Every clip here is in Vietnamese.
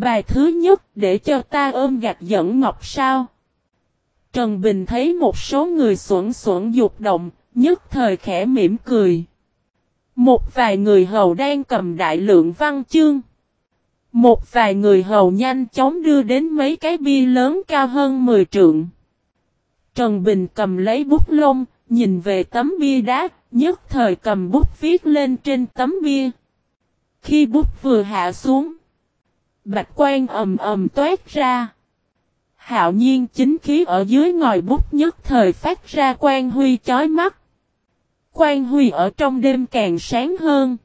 Bài thứ nhất để cho ta ôm gạch dẫn ngọc sao. Trần Bình thấy một số người xuẩn xuẩn dục động, nhất thời khẽ mỉm cười. Một vài người hầu đang cầm đại lượng văn chương. Một vài người hầu nhanh chóng đưa đến mấy cái bia lớn cao hơn 10 trượng. Trần Bình cầm lấy bút lông, nhìn về tấm bia đá, nhất thời cầm bút viết lên trên tấm bia. Khi bút vừa hạ xuống, bạch quan ầm ầm toát ra. Hạo nhiên chính khí ở dưới ngòi bút nhất thời phát ra quan huy chói mắt. Quan huy ở trong đêm càng sáng hơn.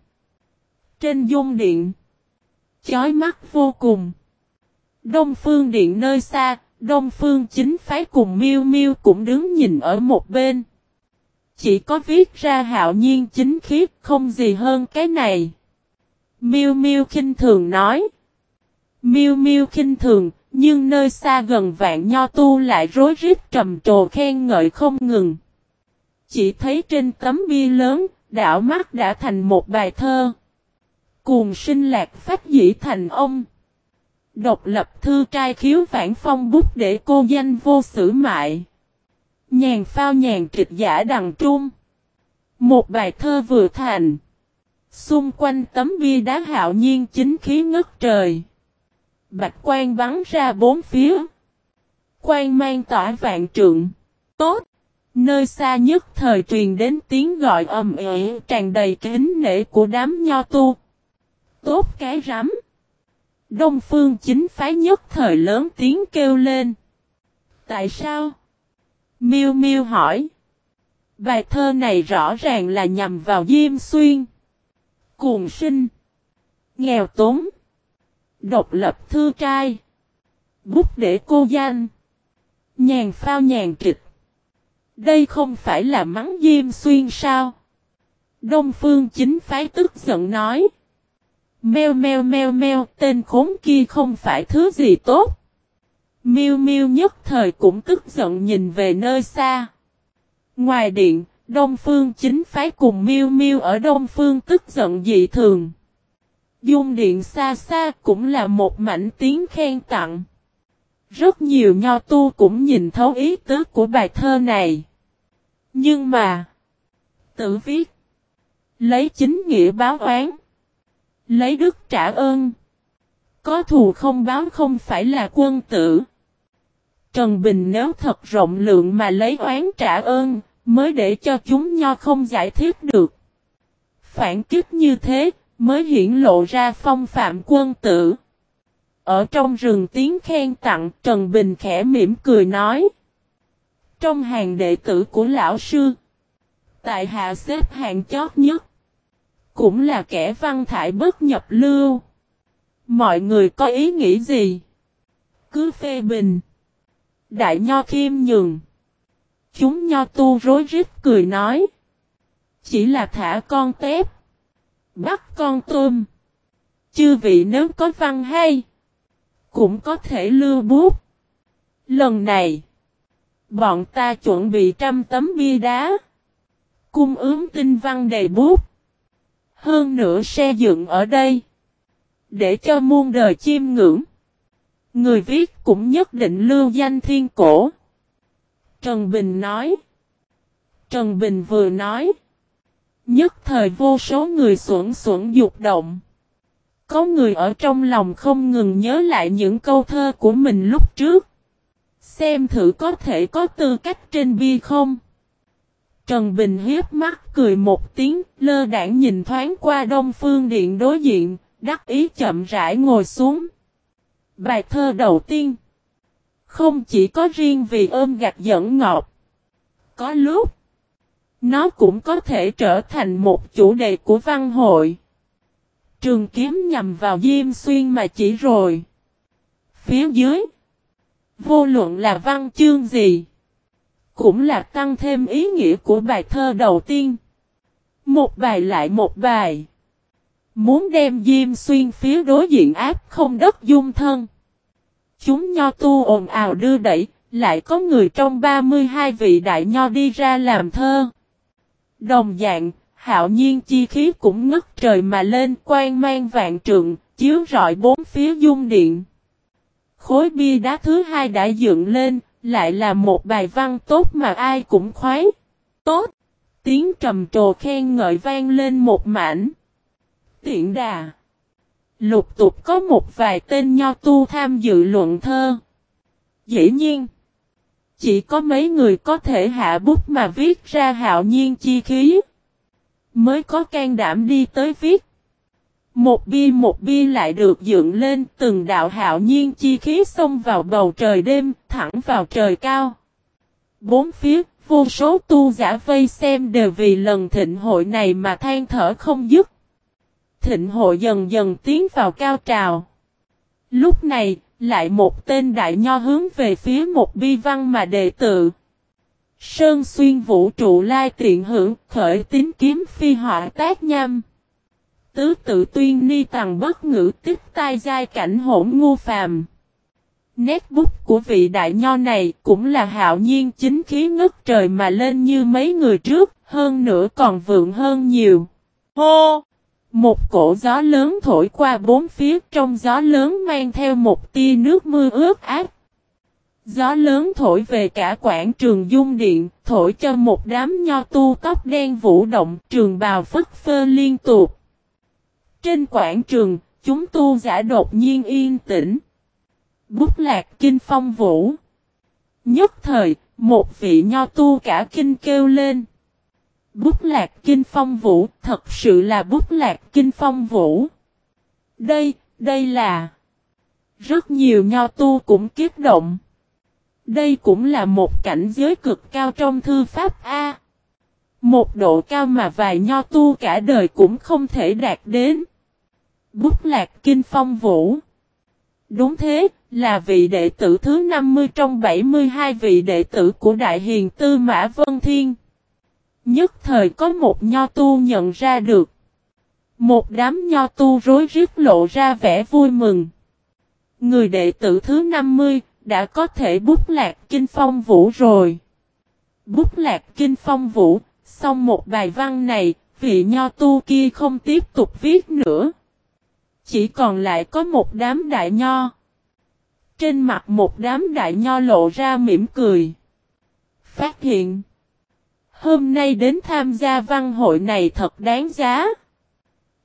Trên dung điện, chói mắt vô cùng. Đông phương điện nơi xa, Đông phương chính phái cùng miêu miêu cũng đứng nhìn ở một bên. Chỉ có viết ra hạo nhiên chính khiếp không gì hơn cái này. Miêu miêu khinh thường nói. Miêu miêu khinh thường, nhưng nơi xa gần vạn nho tu lại rối rít trầm trồ khen ngợi không ngừng. Chỉ thấy trên tấm bia lớn, đảo mắt đã thành một bài thơ. Cuồng sinh lạc phát dĩ thành ông. Độc lập thư trai khiếu vãn phong bút để cô danh vô sử mại. Nhàn phao nhàn trịch giả đằng trung. Một bài thơ vừa thành. Xung quanh tấm bia đá hạo nhiên chính khí ngất trời. Bạch quan bắn ra bốn phía. Quan mang tỏa vạn trượng. Tốt. Nơi xa nhất thời truyền đến tiếng gọi ầm ĩ, tràn đầy kính nể của đám nho tu. Tốt cái rắm. Đông phương chính phái nhất thời lớn tiếng kêu lên. Tại sao? Miêu Miêu hỏi. Bài thơ này rõ ràng là nhằm vào Diêm Xuyên. Cuồng sinh. Nghèo túng. Độc lập thư trai. Bút để cô danh. Nhàn phao nhàn trịch. Đây không phải là mắng Diêm Xuyên sao? Đông Phương chính phái tức giận nói. Meo meo meo meo, tên khốn kia không phải thứ gì tốt. Miu Miu nhất thời cũng tức giận nhìn về nơi xa. Ngoài điện, Đông Phương chính phái cùng Miu Miu ở Đông Phương tức giận dị thường. Dung điện xa xa cũng là một mảnh tiếng khen tặng. Rất nhiều nho tu cũng nhìn thấu ý tứ của bài thơ này. Nhưng mà, tự viết, lấy chính nghĩa báo oán. Lấy đức trả ơn. Có thù không báo không phải là quân tử. Trần Bình nếu thật rộng lượng mà lấy oán trả ơn, mới để cho chúng nho không giải thích được. Phản kích như thế, mới hiển lộ ra phong phạm quân tử. Ở trong rừng tiếng khen tặng, Trần Bình khẽ mỉm cười nói. Trong hàng đệ tử của lão sư, tại hạ xếp hạng chót nhất cũng là kẻ văn thải bất nhập lưu. Mọi người có ý nghĩ gì? Cứ phê bình. Đại nho khiêm nhường. Chúng nho tu rối rít cười nói. Chỉ là thả con tép. Bắt con tôm. Chư vị nếu có văn hay. Cũng có thể lưu bút. Lần này. Bọn ta chuẩn bị trăm tấm bia đá. Cung ướm tinh văn đầy bút. Hơn nữa xe dựng ở đây. Để cho muôn đời chiêm ngưỡng. Người viết cũng nhất định lưu danh thiên cổ. Trần Bình nói. Trần Bình vừa nói. Nhất thời vô số người xuẩn xuẩn dục động. Có người ở trong lòng không ngừng nhớ lại những câu thơ của mình lúc trước. Xem thử có thể có tư cách trên bia không. Trần Bình hiếp mắt cười một tiếng, lơ đảng nhìn thoáng qua đông phương điện đối diện, đắc ý chậm rãi ngồi xuống. Bài thơ đầu tiên Không chỉ có riêng vì ôm gạch dẫn ngọt. Có lúc nó cũng có thể trở thành một chủ đề của văn hội. Trường kiếm nhằm vào Diêm Xuyên mà chỉ rồi. Phía dưới Vô luận là văn chương gì cũng là tăng thêm ý nghĩa của bài thơ đầu tiên. Một bài lại một bài. Muốn đem Diêm Xuyên phía đối diện áp không đất dung thân. Chúng nho tu ồn ào đưa đẩy, lại có người trong 32 vị đại nho đi ra làm thơ. Đồng dạng, hạo nhiên chi khí cũng ngất trời mà lên quan mang vạn trượng, chiếu rọi bốn phía dung điện. Khối bia đá thứ hai đã dựng lên, lại là một bài văn tốt mà ai cũng khoái. Tốt! Tiếng trầm trồ khen ngợi vang lên một mảnh. Tiện đà! Lục tục có một vài tên nho tu tham dự luận thơ. Dĩ nhiên! Chỉ có mấy người có thể hạ bút mà viết ra hạo nhiên chi khí. Mới có can đảm đi tới viết. Một bia một bia lại được dựng lên từng đạo hạo nhiên chi khí xông vào bầu trời đêm, thẳng vào trời cao. Bốn phía, vô số tu giả vây xem đều vì lần thịnh hội này mà than thở không dứt. Thịnh hội dần dần tiến vào cao trào. Lúc này, lại một tên đại nho hướng về phía một bi văn mà đệ tự. Sơn xuyên vũ trụ lai tiện hưởng khởi tín kiếm phi họa tác nhâm. Tứ tự tuyên ni tàng bất ngữ tích tai giai cảnh hỗn ngu phàm. Nét bút của vị đại nho này cũng là hạo nhiên chính khí ngất trời mà lên như mấy người trước, hơn nữa còn vượng hơn nhiều. Hô! Một cổ gió lớn thổi qua bốn phía trong gió lớn mang theo một tia nước mưa ướt át. Gió lớn thổi về cả quảng trường dung điện, thổi cho một đám nho tu tóc đen vũ động, trường bào phất phơ liên tục. Trên quảng trường, chúng tu giả đột nhiên yên tĩnh. Bút lạc kinh phong vũ. Nhất thời, một vị nho tu cả kinh kêu lên. Bút lạc kinh phong vũ, thật sự là bút lạc kinh phong vũ. Đây, đây là... Rất nhiều nho tu cũng kiếp động. Đây cũng là một cảnh giới cực cao trong thư pháp A. Một độ cao mà vài nho tu cả đời cũng không thể đạt đến. Bút lạc kinh phong vũ. Đúng thế, là vị đệ tử thứ 50 trong 72 vị đệ tử của Đại Hiền Tư Mã Vân Thiên. Nhất thời có một nho tu nhận ra được. Một đám nho tu rối rít lộ ra vẻ vui mừng. Người đệ tử thứ 50 đã có thể bút lạc kinh phong vũ rồi. Bút lạc kinh phong vũ, xong một bài văn này, vị nho tu kia không tiếp tục viết nữa. Chỉ còn lại có một đám đại nho. Trên mặt một đám đại nho lộ ra mỉm cười. Phát hiện. Hôm nay đến tham gia văn hội này thật đáng giá.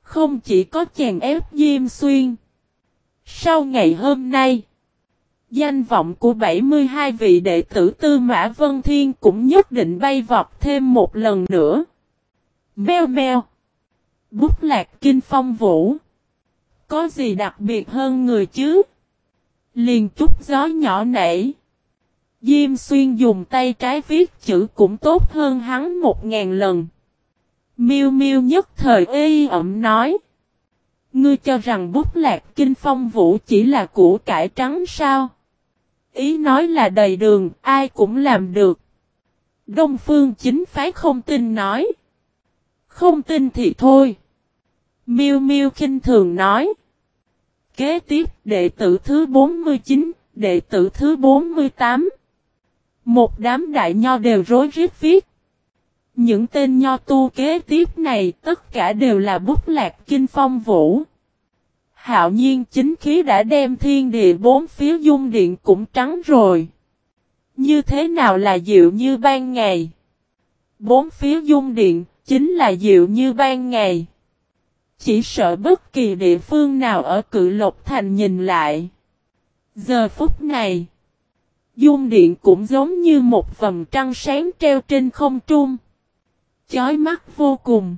Không chỉ có chèn ép Diêm Xuyên. Sau ngày hôm nay. Danh vọng của 72 vị đệ tử Tư Mã Vân Thiên cũng nhất định bay vọt thêm một lần nữa. Mèo mèo. Bút lạc kinh phong vũ. Có gì đặc biệt hơn người chứ? Liền chút gió nhỏ nảy. Diêm xuyên dùng tay trái viết chữ cũng tốt hơn hắn một ngàn lần. Miêu miêu nhất thời ê ẩm nói. Ngươi cho rằng bút lạc kinh phong vũ chỉ là củ cải trắng sao? Ý nói là đầy đường, ai cũng làm được. Đông phương chính phái không tin nói. Không tin thì thôi. Miêu miêu khinh thường nói. Kế tiếp đệ tử thứ 49, đệ tử thứ 48. Một đám đại nho đều rối rít viết. Những tên nho tu kế tiếp này tất cả đều là bút lạc kinh phong vũ. Hạo nhiên chính khí đã đem thiên địa bốn phía dung điện cũng trắng rồi. Như thế nào là dịu như ban ngày? Bốn phía dung điện chính là dịu như ban ngày. Chỉ sợ bất kỳ địa phương nào ở cự lộc thành nhìn lại. Giờ phút này, dung điện cũng giống như một vầng trăng sáng treo trên không trung. Chói mắt vô cùng.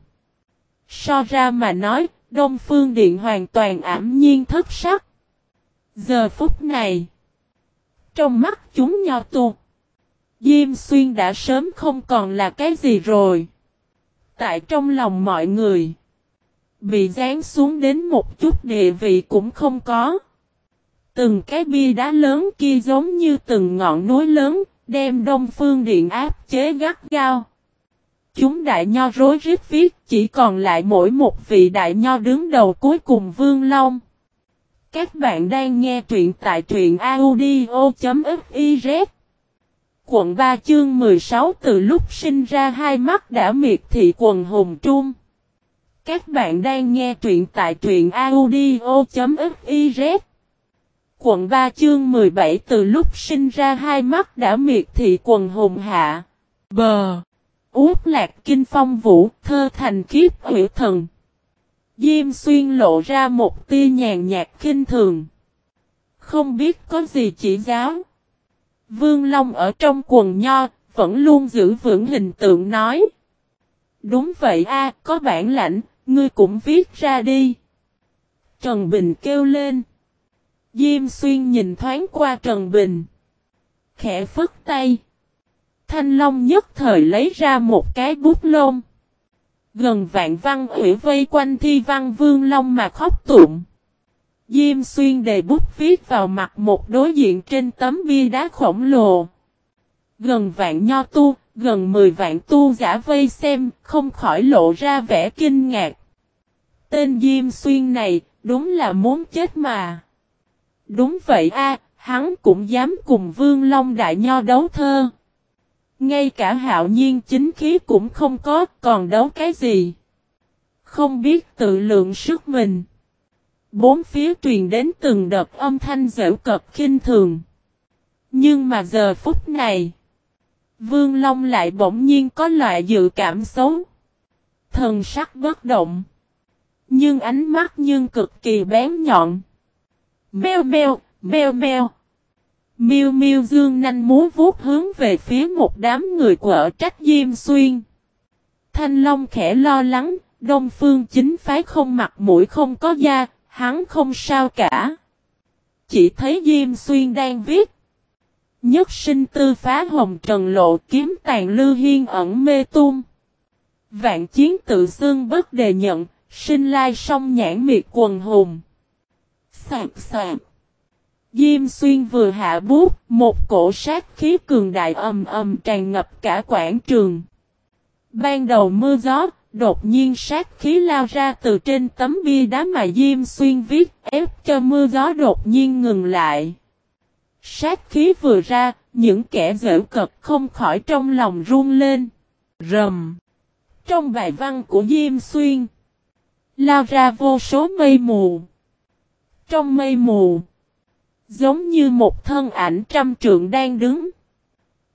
So ra mà nói, Đông Phương Điện hoàn toàn ảm nhiên thất sắc. Giờ phút này, trong mắt chúng nho tu, Diêm Xuyên đã sớm không còn là cái gì rồi. Tại trong lòng mọi người, bị dán xuống đến một chút địa vị cũng không có. Từng cái bia đá lớn kia giống như từng ngọn núi lớn, đem Đông Phương Điện áp chế gắt gao. Chúng đại nho rối rít viết chỉ còn lại mỗi một vị đại nho đứng đầu cuối cùng Vương Long. Các bạn đang nghe truyện tại truyện audio.fiz Quận 3 chương 16 từ lúc sinh ra hai mắt đã miệt thị quần hùng trung. Các bạn đang nghe truyện tại truyện audio.fiz Quận 3 chương 17 từ lúc sinh ra hai mắt đã miệt thị quần hùng hạ. Bờ. Út lạc kinh phong vũ thơ thành kiếp hủy thần. Diêm xuyên lộ ra một tia nhàn nhạt kinh thường. Không biết có gì chỉ giáo. Vương Long ở trong quần nho, vẫn luôn giữ vững hình tượng nói. Đúng vậy a, có bản lãnh, ngươi cũng viết ra đi. Trần Bình kêu lên. Diêm xuyên nhìn thoáng qua Trần Bình. Khẽ phức tay. Thanh Long nhất thời lấy ra một cái bút lông. Gần vạn văn ủy vây quanh thi văn vương long mà khóc tụng. Diêm xuyên đề bút viết vào mặt một đối diện trên tấm bia đá khổng lồ. Gần vạn nho tu, gần mười vạn tu giả vây xem, không khỏi lộ ra vẻ kinh ngạc. Tên Diêm Xuyên này, đúng là muốn chết mà. Đúng vậy a, hắn cũng dám cùng Vương Long Đại Nho đấu thơ. Ngay cả hạo nhiên chính khí cũng không có, còn đấu cái gì? Không biết tự lượng sức mình. Bốn phía truyền đến từng đợt âm thanh dễu cợt khinh thường. Nhưng mà giờ phút này, Vương Long lại bỗng nhiên có loại dự cảm xấu. Thần sắc bất động. Nhưng ánh mắt nhưng cực kỳ bén nhọn. Mèo mèo, mèo mèo. Miêu miêu dương nanh múa vuốt hướng về phía một đám người quở trách Diêm Xuyên. Thanh Long khẽ lo lắng, Đông Phương chính phái không mặt mũi không có da, hắn không sao cả. Chỉ thấy Diêm Xuyên đang viết. Nhất sinh tư phá hồng trần lộ kiếm tàn lưu hiên ẩn mê tung. Vạn chiến tự xương bất đề nhận, sinh lai song nhãn miệt quần hùng soạt soạt. Diêm xuyên vừa hạ bút, một cổ sát khí cường đại ầm ầm tràn ngập cả quảng trường. Ban đầu mưa gió, đột nhiên sát khí lao ra từ trên tấm bia đá mà Diêm xuyên viết, ép cho mưa gió đột nhiên ngừng lại. Sát khí vừa ra, những kẻ dễ cật không khỏi trong lòng run lên. Rầm. Trong bài văn của Diêm Xuyên, lao ra vô số mây mù. Trong mây mù, Giống như một thân ảnh trăm trượng đang đứng.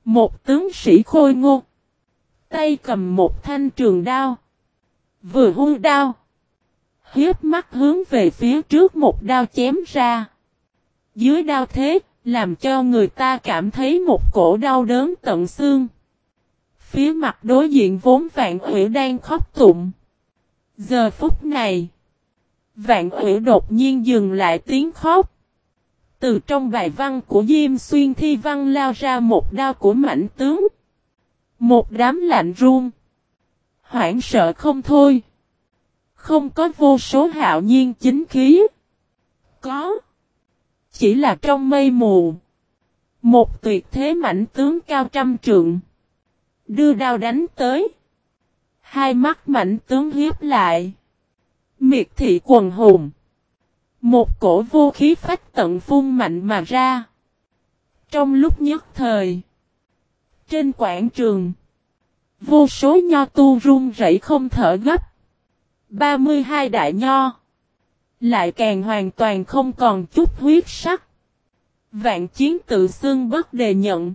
Một tướng sĩ khôi ngô. Tay cầm một thanh trường đao. Vừa hung đao. Hiếp mắt hướng về phía trước một đao chém ra. Dưới đao thế, làm cho người ta cảm thấy một cổ đau đớn tận xương. Phía mặt đối diện vốn vạn ủy đang khóc tụng. Giờ phút này, vạn ủy đột nhiên dừng lại tiếng khóc. Từ trong bài văn của Diêm Xuyên thi văn lao ra một đao của mảnh tướng. Một đám lạnh run. Hoảng sợ không thôi. Không có vô số hạo nhiên chính khí. Có. Chỉ là trong mây mù. Một tuyệt thế mảnh tướng cao trăm trượng. Đưa đao đánh tới. Hai mắt mảnh tướng hiếp lại. Miệt thị quần hùng. Một cổ vô khí phách tận phun mạnh mà ra. Trong lúc nhất thời. Trên quảng trường. Vô số nho tu run rẩy không thở gấp. 32 đại nho. Lại càng hoàn toàn không còn chút huyết sắc. Vạn chiến tự xưng bất đề nhận.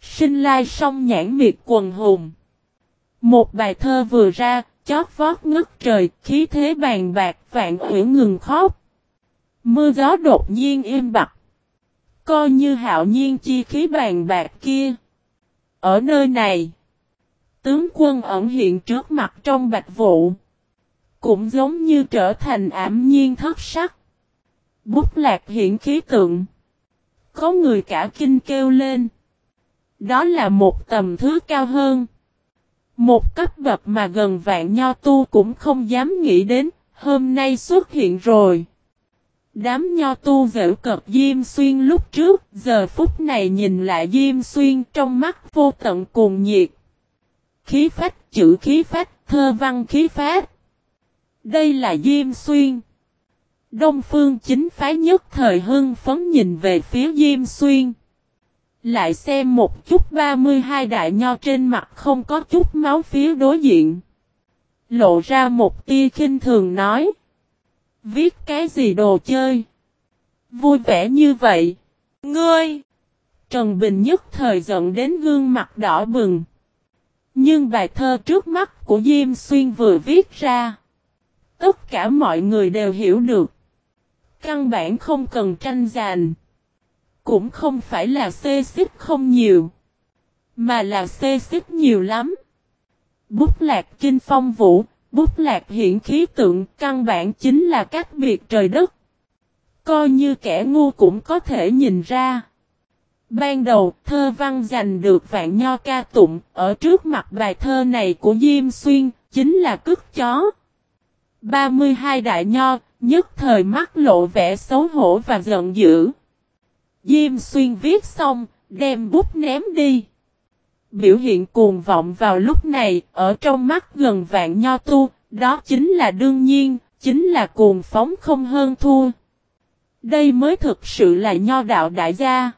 Sinh lai song nhãn miệt quần hùng. Một bài thơ vừa ra, chót vót ngất trời, khí thế bàn bạc, vạn uyển ngừng khóc. Mưa gió đột nhiên im bặt. Coi như hạo nhiên chi khí bàn bạc kia. Ở nơi này, tướng quân ẩn hiện trước mặt trong bạch vụ. Cũng giống như trở thành ảm nhiên thất sắc. Bút lạc hiện khí tượng. Có người cả kinh kêu lên. Đó là một tầm thứ cao hơn. Một cấp bậc mà gần vạn nho tu cũng không dám nghĩ đến, hôm nay xuất hiện rồi. Đám nho tu dễu cợt Diêm Xuyên lúc trước, giờ phút này nhìn lại Diêm Xuyên trong mắt vô tận cuồng nhiệt. Khí phách, chữ khí phách, thơ văn khí phách. Đây là Diêm Xuyên. Đông phương chính phái nhất thời hưng phấn nhìn về phía Diêm Xuyên. Lại xem một chút 32 đại nho trên mặt không có chút máu phía đối diện. Lộ ra một tia khinh thường nói. Viết cái gì đồ chơi? Vui vẻ như vậy. Ngươi! Trần Bình nhất thời giận đến gương mặt đỏ bừng. Nhưng bài thơ trước mắt của Diêm Xuyên vừa viết ra. Tất cả mọi người đều hiểu được. Căn bản không cần tranh giành. Cũng không phải là xê xích không nhiều. Mà là xê xích nhiều lắm. Bút lạc kinh phong vũ, bút lạc hiện khí tượng căn bản chính là cách biệt trời đất. Coi như kẻ ngu cũng có thể nhìn ra. Ban đầu, thơ văn giành được vạn nho ca tụng, ở trước mặt bài thơ này của Diêm Xuyên, chính là cức chó. 32 đại nho, nhất thời mắt lộ vẻ xấu hổ và giận dữ. Diêm Xuyên viết xong, đem bút ném đi. Biểu hiện cuồng vọng vào lúc này, ở trong mắt gần vạn nho tu, đó chính là đương nhiên, chính là cuồng phóng không hơn thua. Đây mới thực sự là nho đạo đại gia.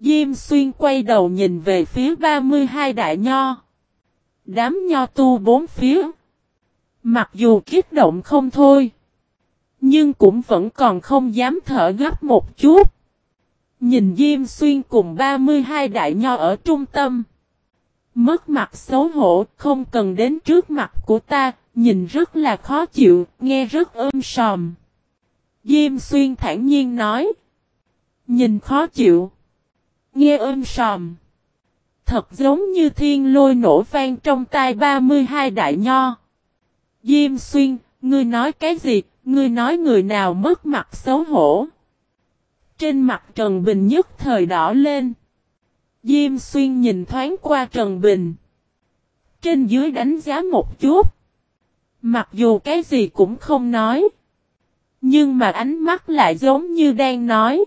Diêm xuyên quay đầu nhìn về phía 32 đại nho. Đám nho tu bốn phía. Mặc dù kích động không thôi. Nhưng cũng vẫn còn không dám thở gấp một chút. Nhìn Diêm Xuyên cùng 32 đại nho ở trung tâm. Mất mặt xấu hổ, không cần đến trước mặt của ta, nhìn rất là khó chịu, nghe rất ôm sòm. Diêm Xuyên thản nhiên nói. Nhìn khó chịu. Nghe ôm sòm. Thật giống như thiên lôi nổ vang trong tai 32 đại nho. Diêm Xuyên, ngươi nói cái gì, ngươi nói người nào mất mặt xấu hổ. Trên mặt Trần Bình nhất thời đỏ lên. Diêm Xuyên nhìn thoáng qua Trần Bình. Trên dưới đánh giá một chút. Mặc dù cái gì cũng không nói. Nhưng mà ánh mắt lại giống như đang nói.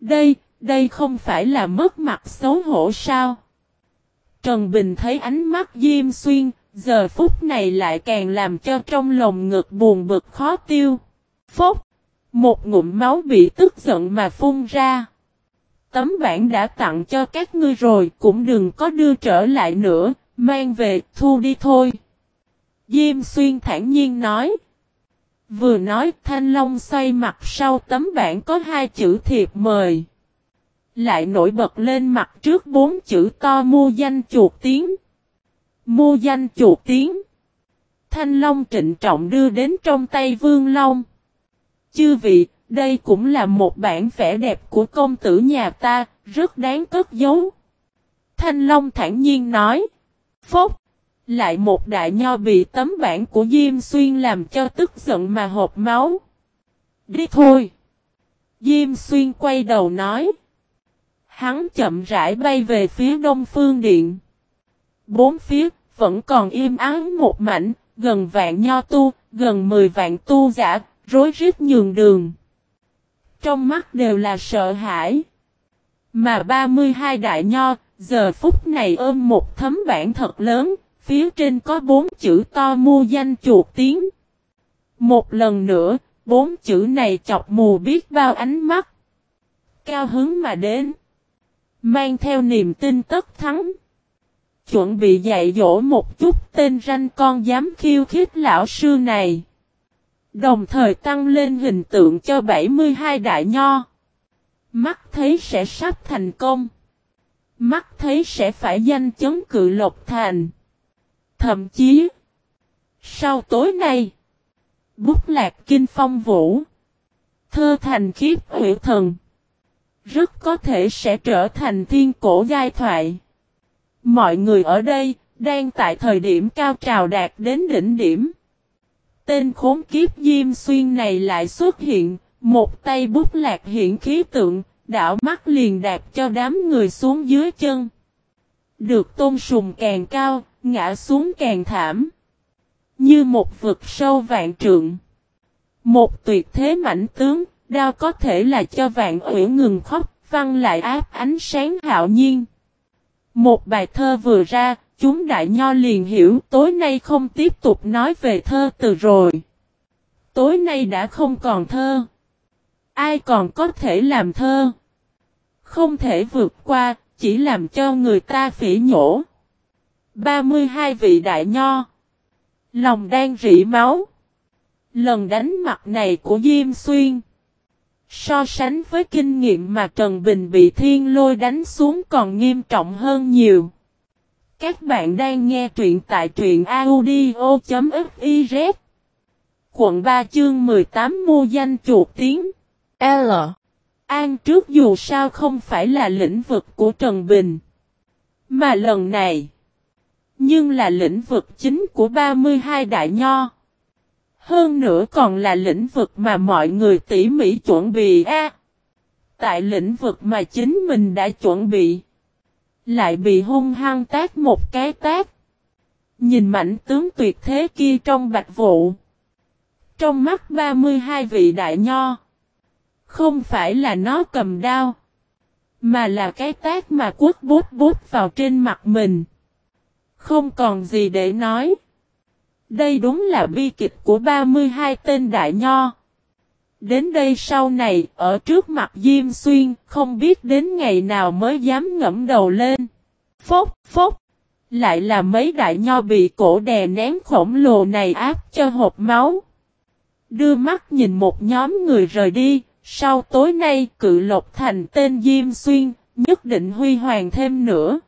Đây, đây không phải là mất mặt xấu hổ sao? Trần Bình thấy ánh mắt Diêm Xuyên, giờ phút này lại càng làm cho trong lòng ngực buồn bực khó tiêu. Phốc! Một ngụm máu bị tức giận mà phun ra. Tấm bản đã tặng cho các ngươi rồi, cũng đừng có đưa trở lại nữa, mang về, thu đi thôi. Diêm Xuyên thản nhiên nói. Vừa nói Thanh Long xoay mặt sau tấm bản có hai chữ thiệp mời. Lại nổi bật lên mặt trước bốn chữ to mua danh chuột tiếng. Mua danh chuột tiếng. Thanh Long trịnh trọng đưa đến trong tay Vương Long. Chư vị, đây cũng là một bản vẽ đẹp của công tử nhà ta, rất đáng cất giấu. Thanh Long thản nhiên nói. Phốc! Lại một đại nho bị tấm bản của Diêm Xuyên làm cho tức giận mà hộp máu. Đi thôi! Diêm Xuyên quay đầu nói. Hắn chậm rãi bay về phía đông phương điện. Bốn phía, vẫn còn im ắng một mảnh, gần vạn nho tu, gần mười vạn tu giả, rối rít nhường đường. Trong mắt đều là sợ hãi. Mà 32 đại nho, giờ phút này ôm một thấm bản thật lớn, phía trên có bốn chữ to mua danh chuột tiếng. Một lần nữa, bốn chữ này chọc mù biết bao ánh mắt. Cao hứng mà đến. Mang theo niềm tin tất thắng. Chuẩn bị dạy dỗ một chút tên ranh con dám khiêu khích lão sư này. Đồng thời tăng lên hình tượng cho 72 đại nho. Mắt thấy sẽ sắp thành công. Mắt thấy sẽ phải danh chấn cự lộc thành. Thậm chí. Sau tối nay. Bút lạc kinh phong vũ. Thơ thành khiếp huyện thần. Rất có thể sẽ trở thành thiên cổ giai thoại. Mọi người ở đây, đang tại thời điểm cao trào đạt đến đỉnh điểm. Tên khốn kiếp Diêm Xuyên này lại xuất hiện, một tay bút lạc hiện khí tượng, đảo mắt liền đạt cho đám người xuống dưới chân. Được tôn sùng càng cao, ngã xuống càng thảm. Như một vực sâu vạn trượng. Một tuyệt thế mảnh tướng, đao có thể là cho vạn uyển ngừng khóc, văn lại áp ánh sáng hạo nhiên. Một bài thơ vừa ra, chúng đại nho liền hiểu tối nay không tiếp tục nói về thơ từ rồi. Tối nay đã không còn thơ. Ai còn có thể làm thơ? Không thể vượt qua, chỉ làm cho người ta phỉ nhổ. 32 vị đại nho. Lòng đang rỉ máu. Lần đánh mặt này của Diêm Xuyên. So sánh với kinh nghiệm mà Trần Bình bị thiên lôi đánh xuống còn nghiêm trọng hơn nhiều. Các bạn đang nghe truyện tại truyện audio.fiz Quận 3 chương 18 mua danh chuột tiếng L An trước dù sao không phải là lĩnh vực của Trần Bình, Mà lần này Nhưng là lĩnh vực chính của 32 đại nho hơn nữa còn là lĩnh vực mà mọi người tỉ mỉ chuẩn bị a. tại lĩnh vực mà chính mình đã chuẩn bị. Lại bị hung hăng tác một cái tác. Nhìn mảnh tướng tuyệt thế kia trong bạch vụ. Trong mắt 32 vị đại nho. Không phải là nó cầm đao. Mà là cái tác mà quất bút bút vào trên mặt mình. Không còn gì để nói. Đây đúng là bi kịch của 32 tên đại nho. Đến đây sau này, ở trước mặt Diêm Xuyên, không biết đến ngày nào mới dám ngẫm đầu lên. Phốc, phốc, lại là mấy đại nho bị cổ đè nén khổng lồ này áp cho hộp máu. Đưa mắt nhìn một nhóm người rời đi, sau tối nay cự lộc thành tên Diêm Xuyên, nhất định huy hoàng thêm nữa.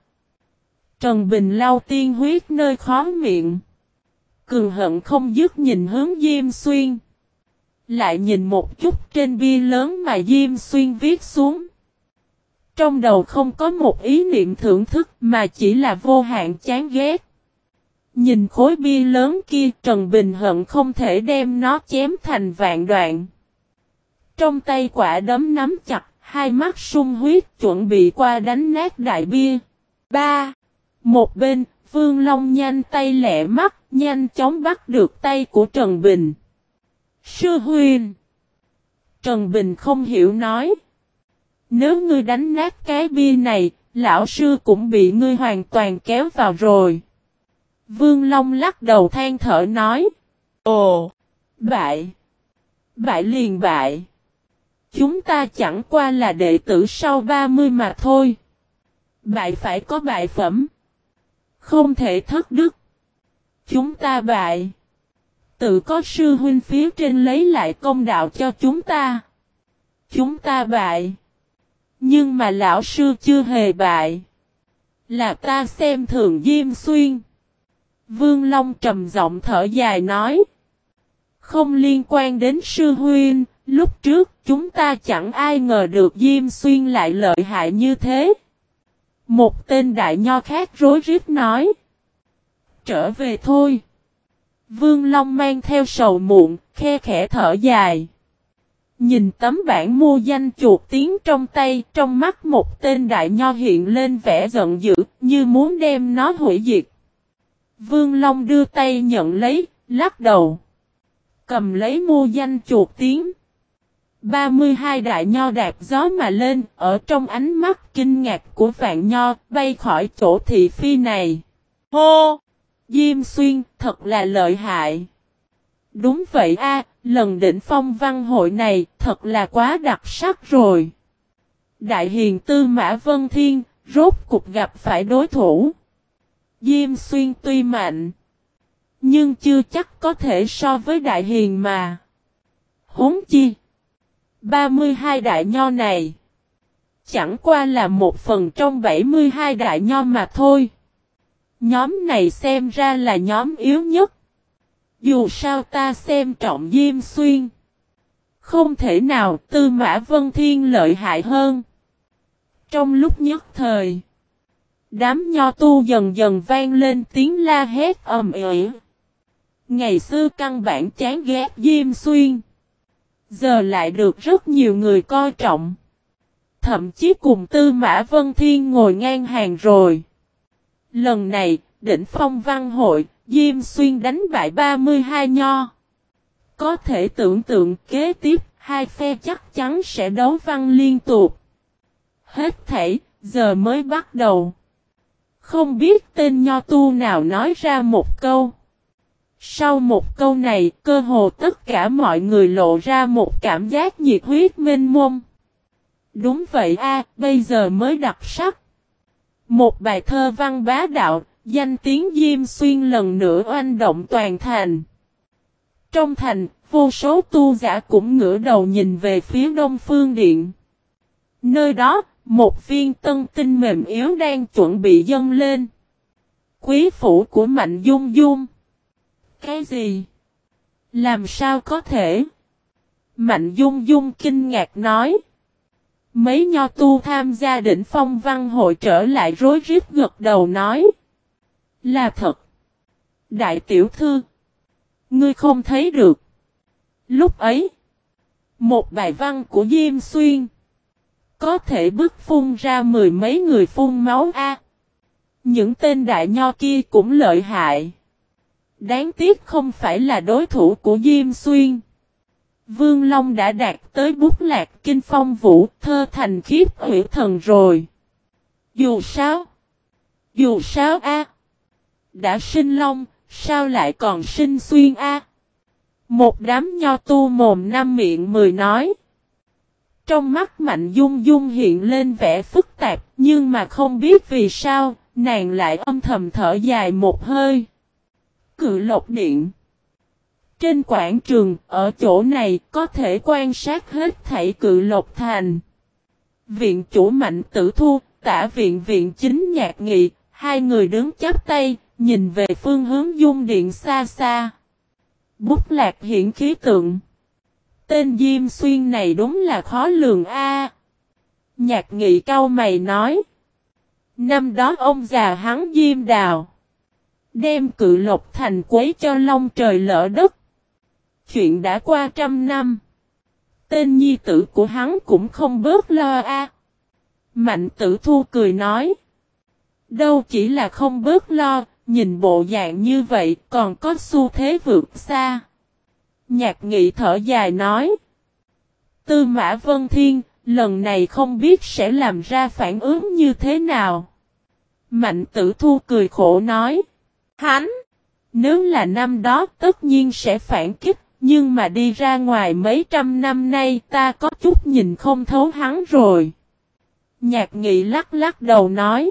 Trần Bình lau tiên huyết nơi khó miệng. Cường hận không dứt nhìn hướng Diêm Xuyên. Lại nhìn một chút trên bia lớn mà Diêm Xuyên viết xuống. Trong đầu không có một ý niệm thưởng thức mà chỉ là vô hạn chán ghét. Nhìn khối bia lớn kia Trần Bình hận không thể đem nó chém thành vạn đoạn. Trong tay quả đấm nắm chặt, hai mắt sung huyết chuẩn bị qua đánh nát đại bia. Ba. Một bên, Vương Long nhanh tay lẹ mắt, nhanh chóng bắt được tay của Trần Bình. Sư Huyền Trần Bình không hiểu nói. Nếu ngươi đánh nát cái bia này, lão sư cũng bị ngươi hoàn toàn kéo vào rồi. Vương Long lắc đầu than thở nói. Ồ! Bại! Bại liền bại! Chúng ta chẳng qua là đệ tử sau 30 mà thôi. Bại phải có bại phẩm. Không thể thất đức. Chúng ta bại. Tự có sư huynh phía trên lấy lại công đạo cho chúng ta. Chúng ta bại. Nhưng mà lão sư chưa hề bại. Là ta xem thường Diêm Xuyên. Vương Long trầm giọng thở dài nói. Không liên quan đến sư huynh, lúc trước chúng ta chẳng ai ngờ được Diêm Xuyên lại lợi hại như thế. Một tên đại nho khác rối rít nói. Trở về thôi. Vương Long mang theo sầu muộn, khe khẽ thở dài. Nhìn tấm bản mua danh chuột tiếng trong tay, trong mắt một tên đại nho hiện lên vẻ giận dữ, như muốn đem nó hủy diệt. Vương Long đưa tay nhận lấy, lắc đầu. Cầm lấy mua danh chuột tiếng. 32 đại nho đạp gió mà lên, ở trong ánh mắt kinh ngạc của vạn nho, bay khỏi chỗ thị phi này. Hô! Diêm xuyên, thật là lợi hại. Đúng vậy a, lần đỉnh phong văn hội này, thật là quá đặc sắc rồi. Đại hiền tư Mã Vân Thiên, rốt cục gặp phải đối thủ. Diêm xuyên tuy mạnh, nhưng chưa chắc có thể so với đại hiền mà. Hốn chi. 32 đại nho này. Chẳng qua là một phần trong 72 đại nho mà thôi. Nhóm này xem ra là nhóm yếu nhất. Dù sao ta xem trọng Diêm Xuyên. Không thể nào Tư Mã Vân Thiên lợi hại hơn. Trong lúc nhất thời. Đám nho tu dần dần vang lên tiếng la hét ầm ĩ. Ngày xưa căn bản chán ghét Diêm Xuyên. Giờ lại được rất nhiều người coi trọng. Thậm chí cùng Tư Mã Vân Thiên ngồi ngang hàng rồi. Lần này, đỉnh phong văn hội, Diêm Xuyên đánh bại 32 nho. Có thể tưởng tượng kế tiếp, hai phe chắc chắn sẽ đấu văn liên tục. Hết thảy, giờ mới bắt đầu. Không biết tên nho tu nào nói ra một câu. Sau một câu này, cơ hồ tất cả mọi người lộ ra một cảm giác nhiệt huyết mênh mông. Đúng vậy a, bây giờ mới đặc sắc. Một bài thơ văn bá đạo, Danh tiếng Diêm Xuyên lần nữa oanh động toàn thành. Trong thành, vô số tu giả cũng ngửa đầu nhìn về phía đông phương điện. Nơi đó, một viên tân tinh mềm yếu đang chuẩn bị dâng lên. Quý phủ của Mạnh Dung Dung. Cái gì? Làm sao có thể? Mạnh Dung Dung kinh ngạc nói. Mấy nho tu tham gia đỉnh phong văn hội trở lại rối rít gật đầu nói. Là thật. Đại tiểu thư. Ngươi không thấy được. Lúc ấy. Một bài văn của Diêm Xuyên. Có thể bức phun ra mười mấy người phun máu A. Những tên đại nho kia cũng lợi hại. Đáng tiếc không phải là đối thủ của Diêm Xuyên. Vương Long đã đạt tới bút lạc kinh phong vũ thơ thành khiếp hủy thần rồi. Dù sao. Dù sao a Đã sinh Long, sao lại còn sinh Xuyên a Một đám nho tu mồm năm miệng mười nói. Trong mắt Mạnh Dung Dung hiện lên vẻ phức tạp, nhưng mà không biết vì sao, nàng lại âm thầm thở dài một hơi. Cự lộc điện trên quảng trường, ở chỗ này, có thể quan sát hết thảy cự lộc thành. Viện chủ Mạnh Tử Thu, tả viện viện chính nhạc nghị, hai người đứng chắp tay, nhìn về phương hướng dung điện xa xa. Bút lạc hiện khí tượng. Tên Diêm Xuyên này đúng là khó lường a. Nhạc nghị cao mày nói. Năm đó ông già hắn Diêm Đào. Đem cự lộc thành quấy cho long trời lỡ đất. Chuyện đã qua trăm năm. Tên nhi tử của hắn cũng không bớt lo a. Mạnh tử thu cười nói. Đâu chỉ là không bớt lo, nhìn bộ dạng như vậy còn có xu thế vượt xa. Nhạc nghị thở dài nói. Tư Mã Vân Thiên, lần này không biết sẽ làm ra phản ứng như thế nào. Mạnh tử thu cười khổ nói. Hắn, nếu là năm đó tất nhiên sẽ phản kích, nhưng mà đi ra ngoài mấy trăm năm nay ta có chút nhìn không thấu hắn rồi. Nhạc nghị lắc lắc đầu nói.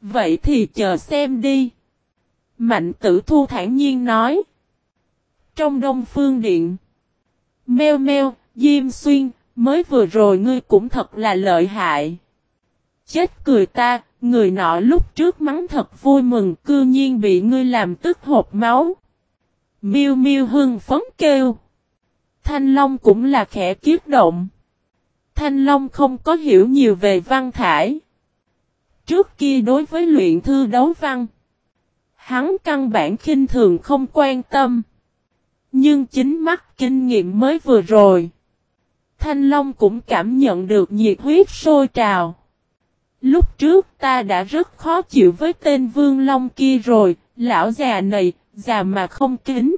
Vậy thì chờ xem đi. Mạnh tử thu thản nhiên nói. Trong đông phương điện. Mèo meo, Diêm Xuyên, mới vừa rồi ngươi cũng thật là lợi hại. Chết cười ta, người nọ lúc trước mắng thật vui mừng cư nhiên bị ngươi làm tức hộp máu. Miêu miêu hưng phấn kêu. Thanh Long cũng là khẽ kiếp động. Thanh Long không có hiểu nhiều về văn thải. Trước kia đối với luyện thư đấu văn, hắn căn bản khinh thường không quan tâm. Nhưng chính mắt kinh nghiệm mới vừa rồi. Thanh Long cũng cảm nhận được nhiệt huyết sôi trào. Lúc trước ta đã rất khó chịu với tên Vương Long kia rồi, lão già này, già mà không kính.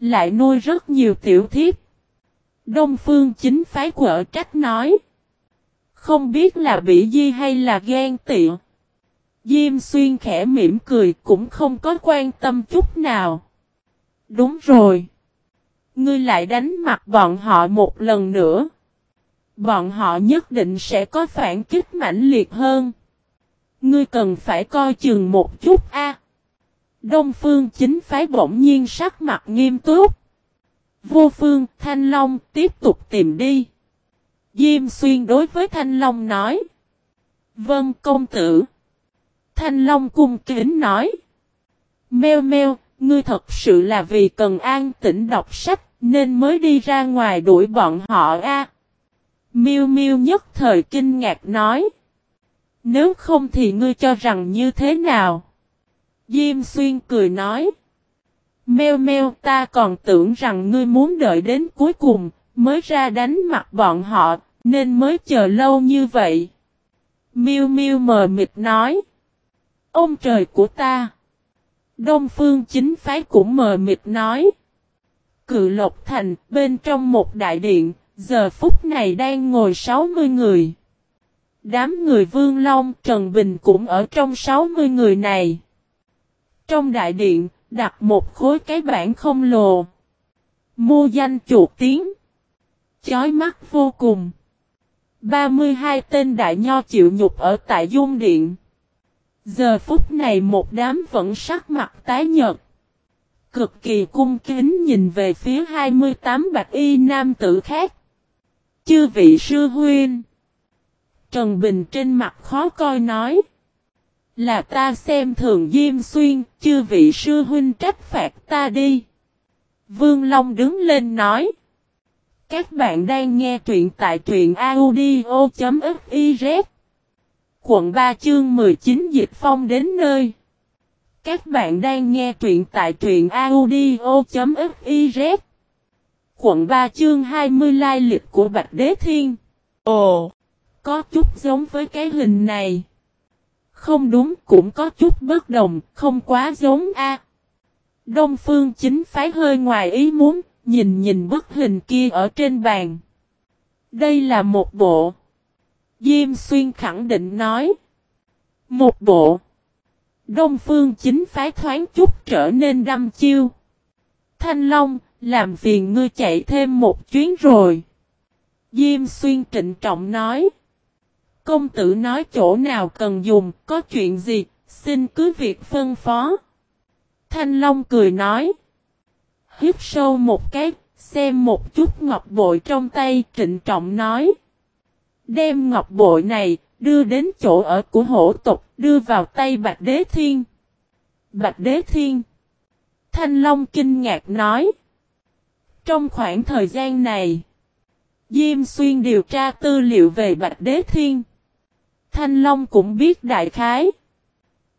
Lại nuôi rất nhiều tiểu thiếp. Đông Phương chính phái quở trách nói. Không biết là bị di hay là ghen tị. Diêm xuyên khẽ mỉm cười cũng không có quan tâm chút nào. Đúng rồi. Ngươi lại đánh mặt bọn họ một lần nữa. Bọn họ nhất định sẽ có phản kích mãnh liệt hơn. Ngươi cần phải coi chừng một chút a. Đông phương chính phái bỗng nhiên sắc mặt nghiêm túc. Vô phương, Thanh Long, tiếp tục tìm đi. Diêm xuyên đối với Thanh Long nói. Vâng công tử. Thanh Long cung kính nói. Mèo meo, ngươi thật sự là vì cần an tĩnh đọc sách, nên mới đi ra ngoài đuổi bọn họ a. Miu Miu nhất thời kinh ngạc nói. Nếu không thì ngươi cho rằng như thế nào? Diêm xuyên cười nói. Mèo mèo ta còn tưởng rằng ngươi muốn đợi đến cuối cùng, mới ra đánh mặt bọn họ, nên mới chờ lâu như vậy. Miu Miu mờ mịt nói. Ông trời của ta. Đông phương chính phái cũng mờ mịt nói. Cự Lộc Thành, bên trong một đại điện, giờ phút này đang ngồi 60 người. Đám người Vương Long, Trần Bình cũng ở trong 60 người này. Trong đại điện, đặt một khối cái bản không lồ. Mua danh chuột tiếng. Chói mắt vô cùng. 32 tên đại nho chịu nhục ở tại dung điện. Giờ phút này một đám vẫn sắc mặt tái nhợt. Cực kỳ cung kính nhìn về phía 28 bạch y nam tử khác. Chư vị sư huyên Trần Bình trên mặt khó coi nói. Là ta xem thường Diêm Xuyên, chư vị sư huynh trách phạt ta đi. Vương Long đứng lên nói. Các bạn đang nghe truyện tại truyện audio.fiz. Quận 3 chương 19 Dịch Phong đến nơi. Các bạn đang nghe truyện tại truyện audio.fiz. Quận 3 chương 20 lai lịch của Bạch Đế Thiên. Ồ, có chút giống với cái hình này. Không đúng cũng có chút bất đồng, không quá giống a. Đông Phương chính phái hơi ngoài ý muốn, nhìn nhìn bức hình kia ở trên bàn. Đây là một bộ. Diêm Xuyên khẳng định nói. Một bộ. Đông Phương chính phái thoáng chút trở nên đâm chiêu. Thanh Long, làm phiền ngươi chạy thêm một chuyến rồi. Diêm Xuyên trịnh trọng nói. Công tử nói chỗ nào cần dùng, có chuyện gì, xin cứ việc phân phó. Thanh Long cười nói. Hiếp sâu một cái, xem một chút ngọc bội trong tay, trịnh trọng nói. Đem ngọc bội này, đưa đến chỗ ở của hổ tộc, đưa vào tay Bạch Đế Thiên. Bạch Đế Thiên. Thanh Long kinh ngạc nói. Trong khoảng thời gian này, Diêm Xuyên điều tra tư liệu về Bạch Đế Thiên. Thanh Long cũng biết đại khái.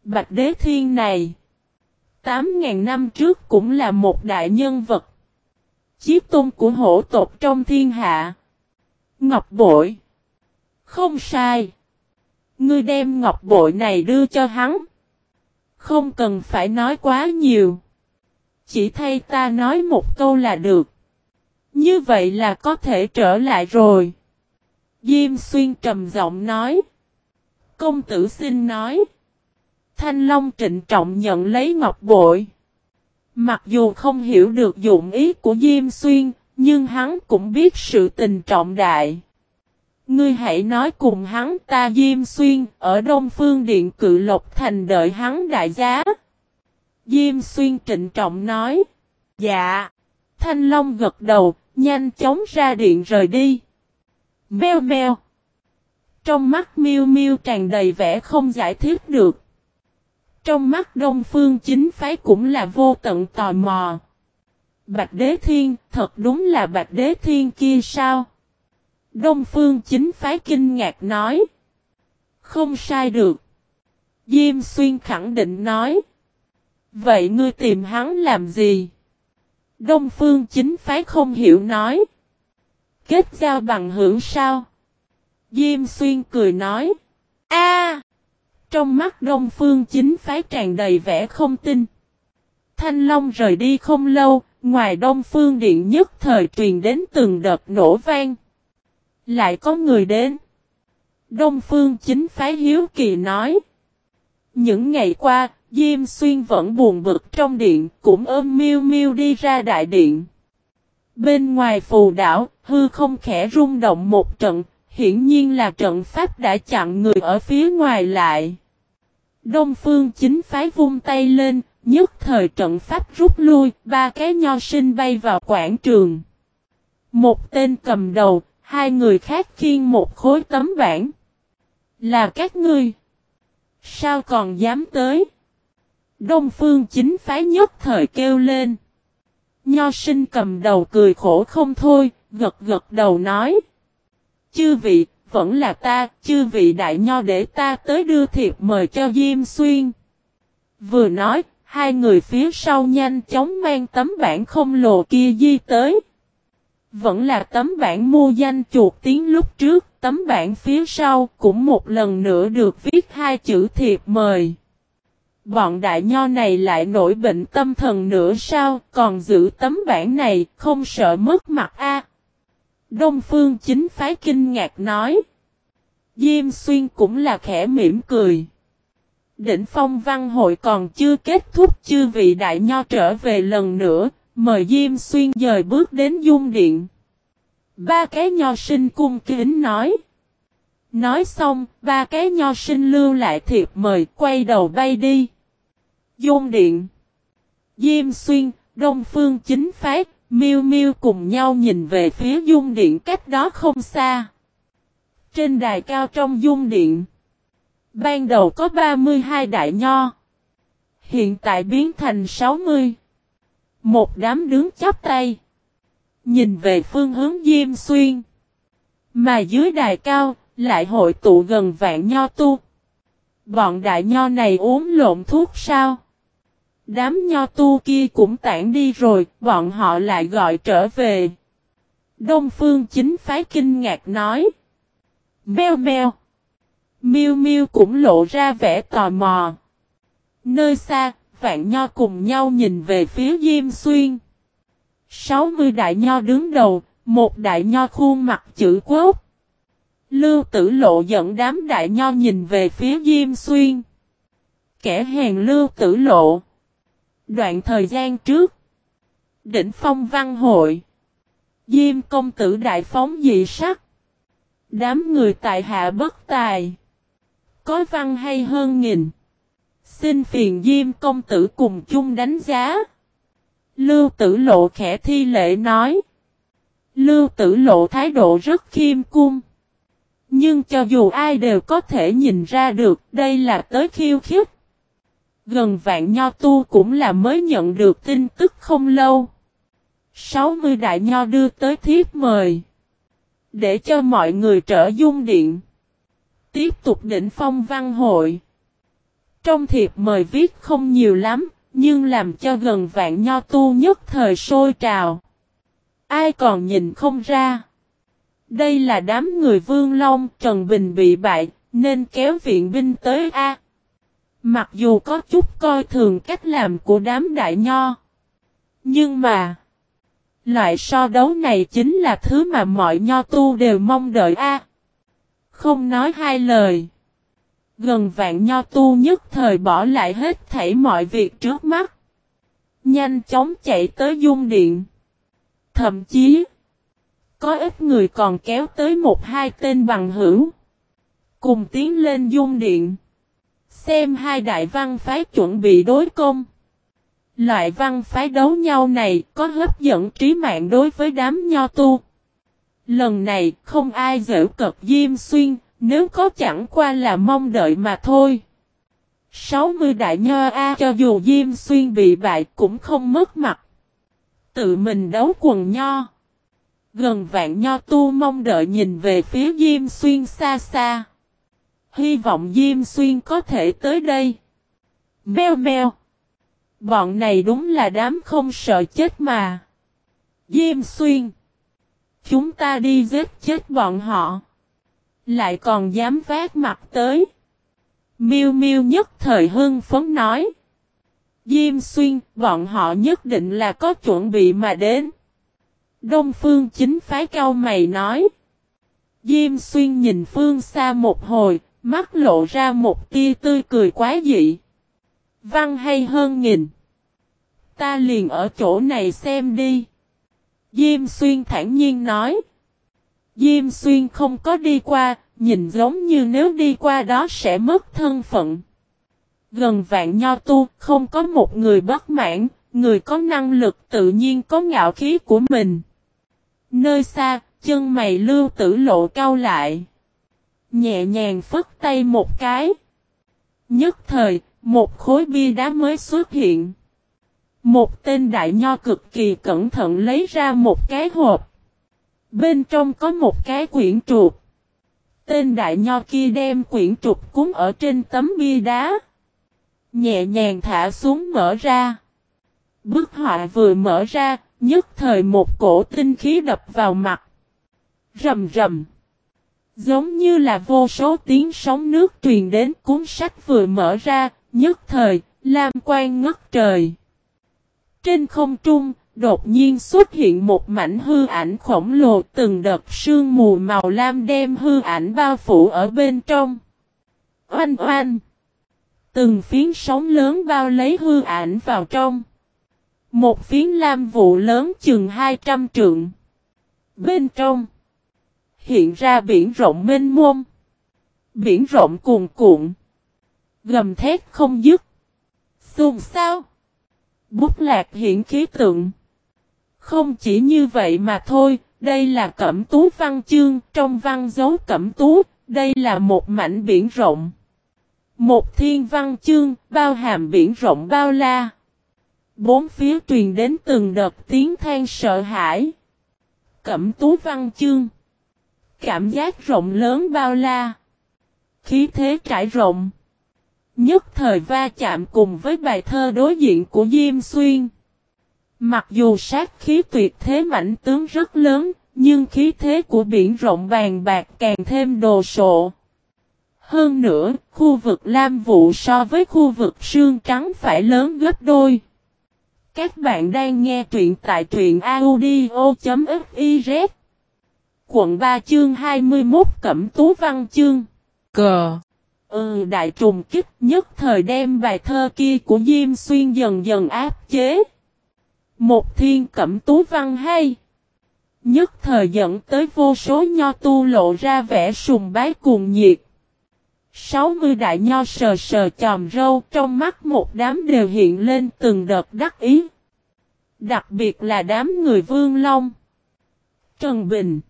Bạch Đế Thiên này, 8.000 năm trước cũng là một đại nhân vật. Chiếc tôn của hổ tộc trong thiên hạ. Ngọc Bội. Không sai. Ngươi đem ngọc bội này đưa cho hắn. Không cần phải nói quá nhiều. Chỉ thay ta nói một câu là được. Như vậy là có thể trở lại rồi. Diêm xuyên trầm giọng nói. Công tử xin nói. Thanh Long trịnh trọng nhận lấy ngọc bội. Mặc dù không hiểu được dụng ý của Diêm Xuyên, nhưng hắn cũng biết sự tình trọng đại. Ngươi hãy nói cùng hắn ta Diêm Xuyên ở Đông Phương Điện Cự Lộc Thành đợi hắn đại giá. Diêm Xuyên trịnh trọng nói. Dạ. Thanh Long gật đầu, nhanh chóng ra điện rời đi. Mèo mèo. Trong mắt miêu miêu tràn đầy vẻ không giải thích được. Trong mắt Đông Phương chính phái cũng là vô tận tò mò. Bạch Đế Thiên, thật đúng là Bạch Đế Thiên kia sao? Đông Phương chính phái kinh ngạc nói. Không sai được. Diêm Xuyên khẳng định nói. Vậy ngươi tìm hắn làm gì? Đông Phương chính phái không hiểu nói. Kết giao bằng hữu sao? Diêm Xuyên cười nói. a Trong mắt Đông Phương chính phái tràn đầy vẻ không tin. Thanh Long rời đi không lâu, ngoài Đông Phương Điện nhất thời truyền đến từng đợt nổ vang. Lại có người đến. Đông Phương chính phái hiếu kỳ nói. Những ngày qua, Diêm Xuyên vẫn buồn bực trong điện, cũng ôm miêu miêu đi ra đại điện. Bên ngoài phù đảo, hư không khẽ rung động một trận, hiển nhiên là trận pháp đã chặn người ở phía ngoài lại. Đông Phương chính phái vung tay lên, nhất thời trận pháp rút lui, ba cái nho sinh bay vào quảng trường. Một tên cầm đầu, Hai người khác khiên một khối tấm bản. Là các ngươi. Sao còn dám tới? Đông phương chính phái nhất thời kêu lên. Nho sinh cầm đầu cười khổ không thôi, gật gật đầu nói. Chư vị, vẫn là ta, chư vị đại nho để ta tới đưa thiệp mời cho Diêm Xuyên. Vừa nói, hai người phía sau nhanh chóng mang tấm bản không lồ kia di tới. Vẫn là tấm bản mua danh chuột tiếng lúc trước, tấm bản phía sau cũng một lần nữa được viết hai chữ thiệp mời. Bọn đại nho này lại nổi bệnh tâm thần nữa sao, còn giữ tấm bản này, không sợ mất mặt a Đông Phương chính phái kinh ngạc nói. Diêm xuyên cũng là khẽ mỉm cười. Đỉnh phong văn hội còn chưa kết thúc chư vị đại nho trở về lần nữa, Mời Diêm Xuyên dời bước đến dung điện. Ba cái nho sinh cung kính nói. Nói xong, ba cái nho sinh lưu lại thiệp mời quay đầu bay đi. Dung điện. Diêm xuyên, Đông Phương chính phát, miêu miêu cùng nhau nhìn về phía dung điện cách đó không xa. Trên đài cao trong dung điện. Ban đầu có 32 đại nho. Hiện tại biến thành 60. Một đám đứng chắp tay. Nhìn về phương hướng Diêm Xuyên. Mà dưới đài cao, lại hội tụ gần vạn nho tu. Bọn đại nho này uống lộn thuốc sao? Đám nho tu kia cũng tản đi rồi, bọn họ lại gọi trở về. Đông Phương chính phái kinh ngạc nói. Mèo mèo. miu miu cũng lộ ra vẻ tò mò. Nơi xa, vạn nho cùng nhau nhìn về phía Diêm Xuyên. 60 đại nho đứng đầu, một đại nho khuôn mặt chữ quốc. Lưu tử lộ dẫn đám đại nho nhìn về phía Diêm Xuyên. Kẻ hèn lưu tử lộ. Đoạn thời gian trước. Đỉnh phong văn hội. Diêm công tử đại phóng dị sắc. Đám người tại hạ bất tài. Có văn hay hơn nghìn. Xin phiền Diêm công tử cùng chung đánh giá. Lưu tử lộ khẽ thi lễ nói. Lưu tử lộ thái độ rất khiêm cung. Nhưng cho dù ai đều có thể nhìn ra được, đây là tới khiêu khích. Gần vạn nho tu cũng là mới nhận được tin tức không lâu. 60 đại nho đưa tới thiếp mời. Để cho mọi người trở dung điện. Tiếp tục định phong văn hội. Trong thiệp mời viết không nhiều lắm, nhưng làm cho gần vạn nho tu nhất thời sôi trào. Ai còn nhìn không ra. Đây là đám người Vương Long, Trần Bình bị bại, nên kéo viện binh tới A. Mặc dù có chút coi thường cách làm của đám đại nho. Nhưng mà, loại so đấu này chính là thứ mà mọi nho tu đều mong đợi A. Không nói hai lời. Gần vạn nho tu nhất thời bỏ lại hết thảy mọi việc trước mắt. Nhanh chóng chạy tới dung điện. Thậm chí, có ít người còn kéo tới một hai tên bằng hữu. Cùng tiến lên dung điện. Xem hai đại văn phái chuẩn bị đối công. Loại văn phái đấu nhau này có hấp dẫn trí mạng đối với đám nho tu. Lần này không ai dễ cật Diêm Xuyên, nếu có chẳng qua là mong đợi mà thôi. 60 đại nho A cho dù Diêm Xuyên bị bại cũng không mất mặt. Tự mình đấu quần nho. Gần vạn nho tu mong đợi nhìn về phía Diêm Xuyên xa xa. Hy vọng Diêm Xuyên có thể tới đây. Mèo mèo. Bọn này đúng là đám không sợ chết mà. Diêm Xuyên. Chúng ta đi giết chết bọn họ. Lại còn dám vác mặt tới. Miêu miêu nhất thời hưng phấn nói. Diêm xuyên, bọn họ nhất định là có chuẩn bị mà đến. Đông phương chính phái cao mày nói. Diêm xuyên nhìn phương xa một hồi, mắt lộ ra một tia tươi cười quá dị. Văn hay hơn nghìn. Ta liền ở chỗ này xem đi. Diêm xuyên thản nhiên nói. Diêm xuyên không có đi qua, nhìn giống như nếu đi qua đó sẽ mất thân phận. Gần vạn nho tu, không có một người bất mãn, người có năng lực tự nhiên có ngạo khí của mình. Nơi xa, chân mày lưu tử lộ cao lại. Nhẹ nhàng phất tay một cái. Nhất thời, một khối bia đá mới xuất hiện. Một tên đại nho cực kỳ cẩn thận lấy ra một cái hộp. Bên trong có một cái quyển trục. Tên đại nho kia đem quyển trục cúng ở trên tấm bia đá. Nhẹ nhàng thả xuống mở ra. Bức họa vừa mở ra, nhất thời một cổ tinh khí đập vào mặt. Rầm rầm. Giống như là vô số tiếng sóng nước truyền đến cuốn sách vừa mở ra, nhất thời, lam quan ngất trời. Trên không trung, đột nhiên xuất hiện một mảnh hư ảnh khổng lồ từng đợt sương mù màu lam đem hư ảnh bao phủ ở bên trong. Oanh oanh! Từng phiến sóng lớn bao lấy hư ảnh vào trong. Một phiến lam vụ lớn chừng 200 trượng. Bên trong, hiện ra biển rộng mênh mông. Biển rộng cuồn cuộn. Gầm thét không dứt. Xùm sao? Bút lạc hiện khí tượng. Không chỉ như vậy mà thôi, đây là cẩm tú văn chương, trong văn dấu cẩm tú, đây là một mảnh biển rộng. Một thiên văn chương, bao hàm biển rộng bao la. Bốn phía truyền đến từng đợt tiếng than sợ hãi. Cẩm tú văn chương. Cảm giác rộng lớn bao la. Khí thế trải rộng. Nhất thời va chạm cùng với bài thơ đối diện của Diêm Xuyên. Mặc dù sát khí tuyệt thế mạnh tướng rất lớn, nhưng khí thế của biển rộng vàng bạc càng thêm đồ sộ. Hơn nữa, khu vực Lam Vụ so với khu vực Sương Trắng phải lớn gấp đôi. Các bạn đang nghe truyện tại truyện audio.fiz Quận 3 chương 21 Cẩm Tú Văn chương Cờ Ừ đại trùng kích nhất thời đem bài thơ kia của Diêm Xuyên dần dần áp chế. Một thiên cẩm tú văn hay. Nhất thời dẫn tới vô số nho tu lộ ra vẻ sùng bái cuồng nhiệt. 60 đại nho sờ sờ chòm râu trong mắt một đám đều hiện lên từng đợt đắc ý. Đặc biệt là đám người vương long. Trần Bình.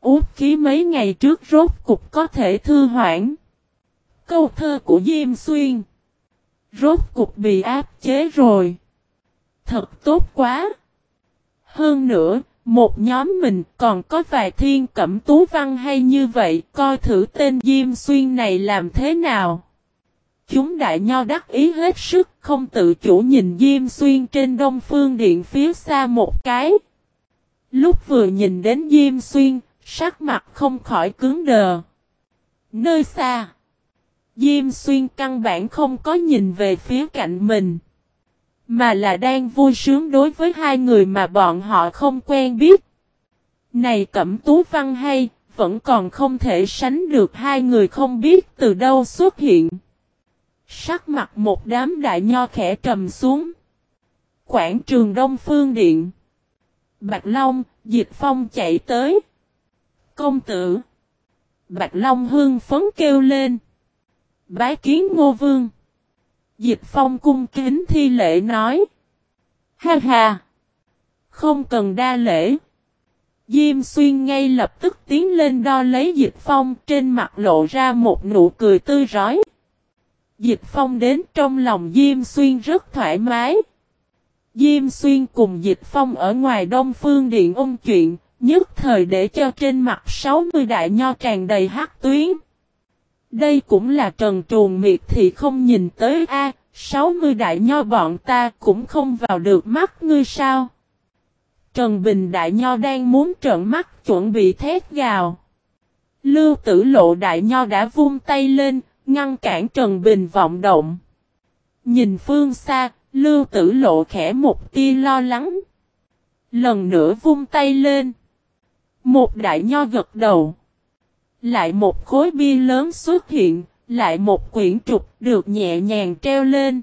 Út khí mấy ngày trước rốt cục có thể thư hoãn. Câu thơ của Diêm Xuyên. Rốt cục bị áp chế rồi. Thật tốt quá. Hơn nữa, một nhóm mình còn có vài thiên cẩm tú văn hay như vậy, coi thử tên Diêm Xuyên này làm thế nào. Chúng đại nho đắc ý hết sức, không tự chủ nhìn Diêm Xuyên trên đông phương điện phía xa một cái. Lúc vừa nhìn đến Diêm Xuyên, sắc mặt không khỏi cứng đờ. Nơi xa, Diêm Xuyên căn bản không có nhìn về phía cạnh mình. Mà là đang vui sướng đối với hai người mà bọn họ không quen biết. Này Cẩm Tú Văn hay, vẫn còn không thể sánh được hai người không biết từ đâu xuất hiện. Sắc mặt một đám đại nho khẽ trầm xuống. Quảng trường Đông Phương Điện. Bạch Long, Dịch Phong chạy tới. Công tử. Bạch Long hương phấn kêu lên. Bái kiến ngô vương. Dịch phong cung kính thi lễ nói. Ha ha. Không cần đa lễ. Diêm xuyên ngay lập tức tiến lên đo lấy dịch phong trên mặt lộ ra một nụ cười tươi rói. Dịch phong đến trong lòng Diêm xuyên rất thoải mái. Diêm xuyên cùng dịch phong ở ngoài đông phương điện ôn chuyện, nhất thời để cho trên mặt 60 đại nho tràn đầy hắc tuyến. Đây cũng là trần truồng miệt thì không nhìn tới a à, 60 đại nho bọn ta cũng không vào được mắt ngươi sao. Trần Bình đại nho đang muốn trợn mắt chuẩn bị thét gào. Lưu tử lộ đại nho đã vung tay lên, ngăn cản Trần Bình vọng động. Nhìn phương xa, lưu tử lộ khẽ một tia lo lắng. Lần nữa vung tay lên. Một đại nho gật đầu. Lại một khối bia lớn xuất hiện, lại một quyển trục được nhẹ nhàng treo lên.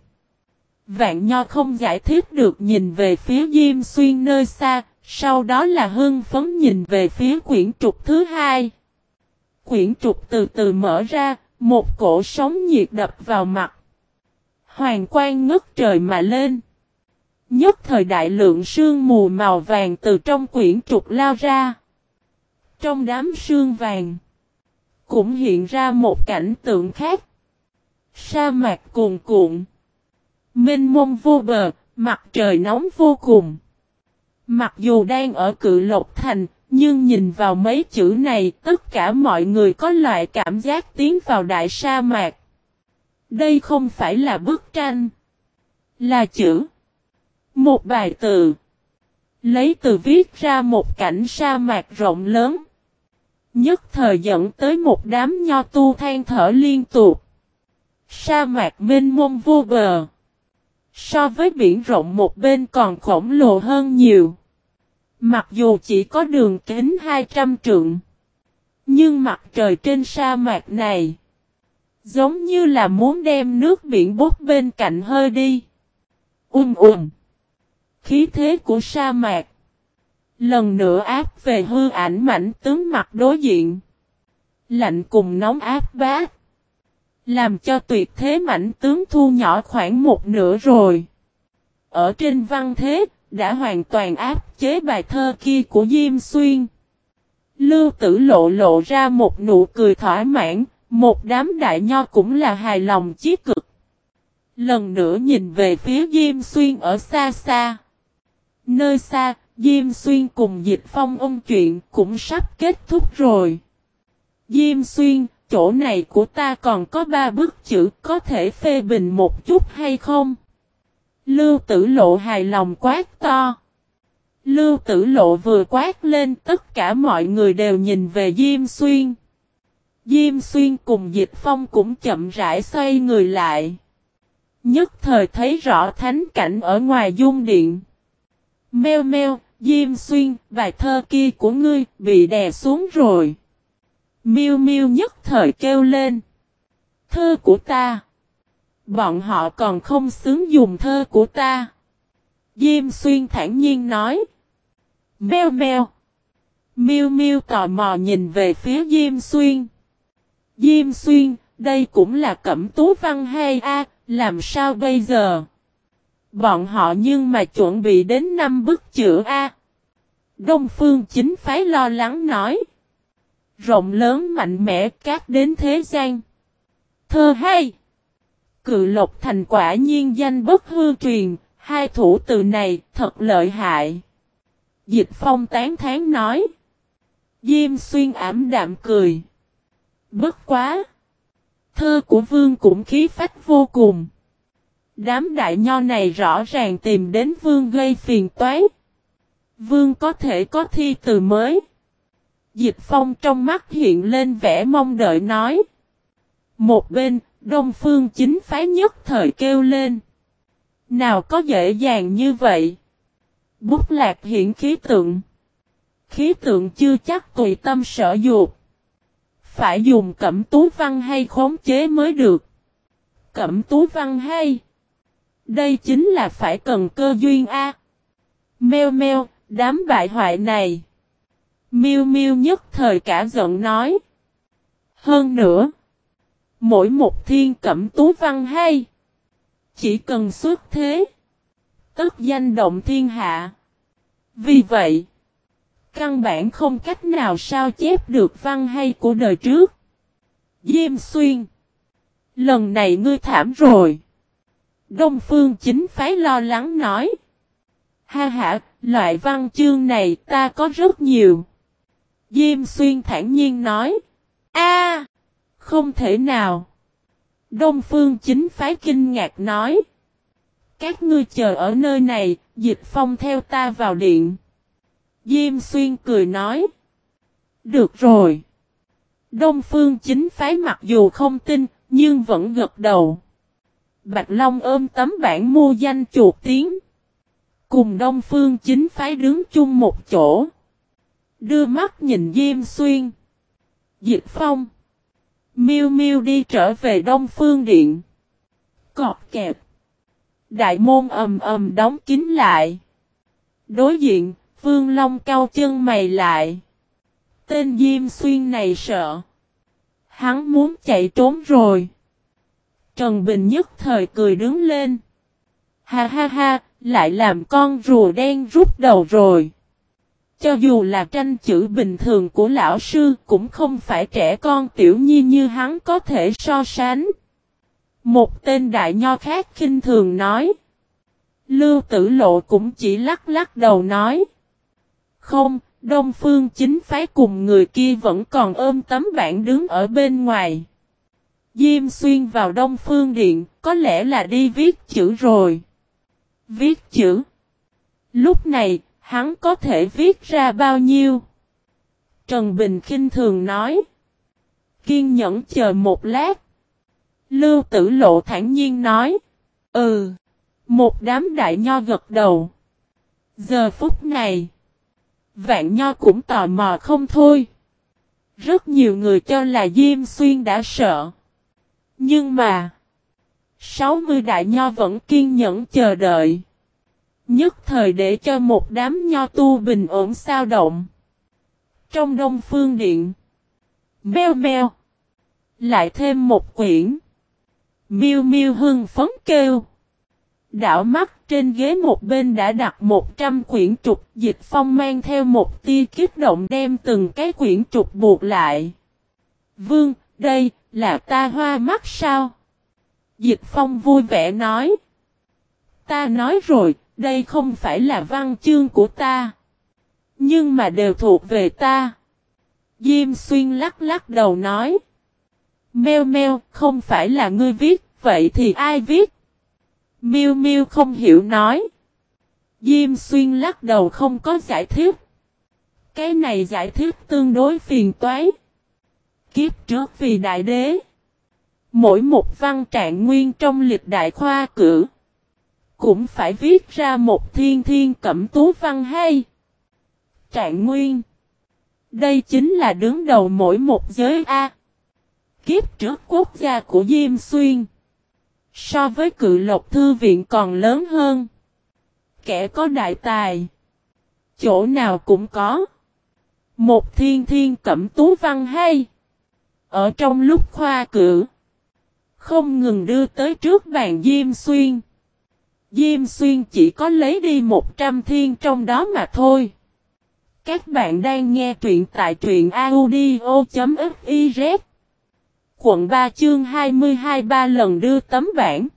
Vạn Nho không giải thích được nhìn về phía Diêm Xuyên nơi xa, sau đó là hưng phấn nhìn về phía quyển trục thứ hai. Quyển trục từ từ mở ra, một cổ sóng nhiệt đập vào mặt. Hoàng quang ngất trời mà lên. Nhất thời đại lượng sương mù màu vàng từ trong quyển trục lao ra. Trong đám sương vàng, cũng hiện ra một cảnh tượng khác. Sa mạc cuồn cuộn. Minh mông vô bờ, mặt trời nóng vô cùng. Mặc dù đang ở cự lộc thành, nhưng nhìn vào mấy chữ này tất cả mọi người có loại cảm giác tiến vào đại sa mạc. Đây không phải là bức tranh. Là chữ. Một bài từ. Lấy từ viết ra một cảnh sa mạc rộng lớn. Nhất thời dẫn tới một đám nho tu than thở liên tục. Sa mạc mênh mông vô bờ. So với biển rộng một bên còn khổng lồ hơn nhiều. Mặc dù chỉ có đường kính 200 trượng. Nhưng mặt trời trên sa mạc này. Giống như là muốn đem nước biển bốt bên cạnh hơi đi. Um um. Khí thế của sa mạc. Lần nữa áp về hư ảnh mảnh tướng mặt đối diện. Lạnh cùng nóng áp bát. Làm cho tuyệt thế mảnh tướng thu nhỏ khoảng một nửa rồi. Ở trên văn thế, đã hoàn toàn áp chế bài thơ kia của Diêm Xuyên. Lưu tử lộ lộ ra một nụ cười thỏa mãn, một đám đại nho cũng là hài lòng chí cực. Lần nữa nhìn về phía Diêm Xuyên ở xa xa. Nơi xa, Diêm Xuyên cùng Dịch Phong ôm chuyện cũng sắp kết thúc rồi. Diêm Xuyên, chỗ này của ta còn có ba bức chữ có thể phê bình một chút hay không? Lưu tử lộ hài lòng quát to. Lưu tử lộ vừa quát lên tất cả mọi người đều nhìn về Diêm Xuyên. Diêm Xuyên cùng Dịch Phong cũng chậm rãi xoay người lại. Nhất thời thấy rõ thánh cảnh ở ngoài dung điện. Meo meo, Diêm Xuyên, bài thơ kia của ngươi bị đè xuống rồi. Miêu miêu nhất thời kêu lên. Thơ của ta. Bọn họ còn không xứng dùng thơ của ta. Diêm xuyên thản nhiên nói. Mèo mèo. Miêu miêu tò mò nhìn về phía Diêm xuyên. Diêm xuyên, đây cũng là cẩm tú văn hay a làm sao bây giờ? Bọn họ nhưng mà chuẩn bị đến năm bức chữ A. Đông Phương chính phái lo lắng nói. Rộng lớn mạnh mẽ cát đến thế gian. Thơ hay. Cự lộc thành quả nhiên danh bất hư truyền, hai thủ từ này thật lợi hại. Dịch phong tán thán nói. Diêm xuyên ảm đạm cười. Bất quá. Thơ của vương cũng khí phách vô cùng. Đám đại nho này rõ ràng tìm đến vương gây phiền toái. Vương có thể có thi từ mới. Dịch phong trong mắt hiện lên vẻ mong đợi nói. Một bên, Đông Phương chính phái nhất thời kêu lên. Nào có dễ dàng như vậy? Bút lạc hiện khí tượng. Khí tượng chưa chắc tùy tâm sở dục. Phải dùng cẩm tú văn hay khống chế mới được. Cẩm tú văn hay. Đây chính là phải cần cơ duyên A. mèo mèo đám bại hoại này. Miêu miêu nhất thời cả giận nói. Hơn nữa. Mỗi một thiên cẩm tú văn hay. Chỉ cần xuất thế. Tất danh động thiên hạ. Vì vậy. Căn bản không cách nào sao chép được văn hay của đời trước. Diêm xuyên. Lần này ngươi thảm rồi. Đông phương chính phái lo lắng nói. Ha ha, loại văn chương này ta có rất nhiều. Diêm xuyên thản nhiên nói. a không thể nào. Đông phương chính phái kinh ngạc nói. Các ngươi chờ ở nơi này, dịch phong theo ta vào điện. Diêm xuyên cười nói. Được rồi. Đông phương chính phái mặc dù không tin, nhưng vẫn gật đầu. Bạch Long ôm tấm bản mua danh chuột tiếng. Cùng Đông Phương chính phái đứng chung một chỗ. Đưa mắt nhìn Diêm Xuyên. Dịch Phong. Miêu Miêu đi trở về Đông Phương Điện. Cọt kẹp. Đại môn ầm ầm đóng kín lại. Đối diện, Phương Long cao chân mày lại. Tên Diêm Xuyên này sợ. Hắn muốn chạy trốn rồi. Trần Bình nhất thời cười đứng lên. Ha ha ha, lại làm con rùa đen rút đầu rồi. Cho dù là tranh chữ bình thường của lão sư cũng không phải trẻ con tiểu nhi như hắn có thể so sánh. Một tên đại nho khác khinh thường nói. Lưu tử lộ cũng chỉ lắc lắc đầu nói. Không, Đông Phương chính phái cùng người kia vẫn còn ôm tấm bản đứng ở bên ngoài. Diêm xuyên vào Đông Phương Điện, có lẽ là đi viết chữ rồi. Viết chữ. Lúc này, hắn có thể viết ra bao nhiêu? Trần Bình khinh thường nói. Kiên nhẫn chờ một lát. Lưu tử lộ thản nhiên nói. Ừ. Một đám đại nho gật đầu. Giờ phút này. Vạn nho cũng tò mò không thôi. Rất nhiều người cho là Diêm Xuyên đã sợ. Nhưng mà. 60 đại nho vẫn kiên nhẫn chờ đợi. Nhất thời để cho một đám nho tu bình ổn sao động. Trong đông phương điện. Meo meo. Lại thêm một quyển. Miêu miêu hưng phấn kêu. Đảo mắt trên ghế một bên đã đặt 100 quyển trục, dịch phong mang theo một tia kiếp động đem từng cái quyển trục buộc lại. Vương, đây, là ta hoa mắt sao? Dịch phong vui vẻ nói. Ta nói rồi, đây không phải là văn chương của ta. Nhưng mà đều thuộc về ta. Diêm xuyên lắc lắc đầu nói. Mêu meo, không phải là ngươi viết, vậy thì ai viết? Miu Miu không hiểu nói. Diêm xuyên lắc đầu không có giải thích. Cái này giải thích tương đối phiền toái. Kiếp trước vì đại đế. Mỗi một văn trạng nguyên trong lịch đại khoa cử. Cũng phải viết ra một thiên thiên cẩm tú văn hay. Trạng nguyên. Đây chính là đứng đầu mỗi một giới A. Kiếp trước quốc gia của Diêm Xuyên. So với cự lộc thư viện còn lớn hơn. Kẻ có đại tài. Chỗ nào cũng có. Một thiên thiên cẩm tú văn hay. Ở trong lúc khoa cử. Không ngừng đưa tới trước bàn Diêm Xuyên. Diêm Xuyên chỉ có lấy đi 100 thiên trong đó mà thôi. Các bạn đang nghe truyện tại truyện audio.fiz quận 3 chương 22 ba lần đưa tấm bản.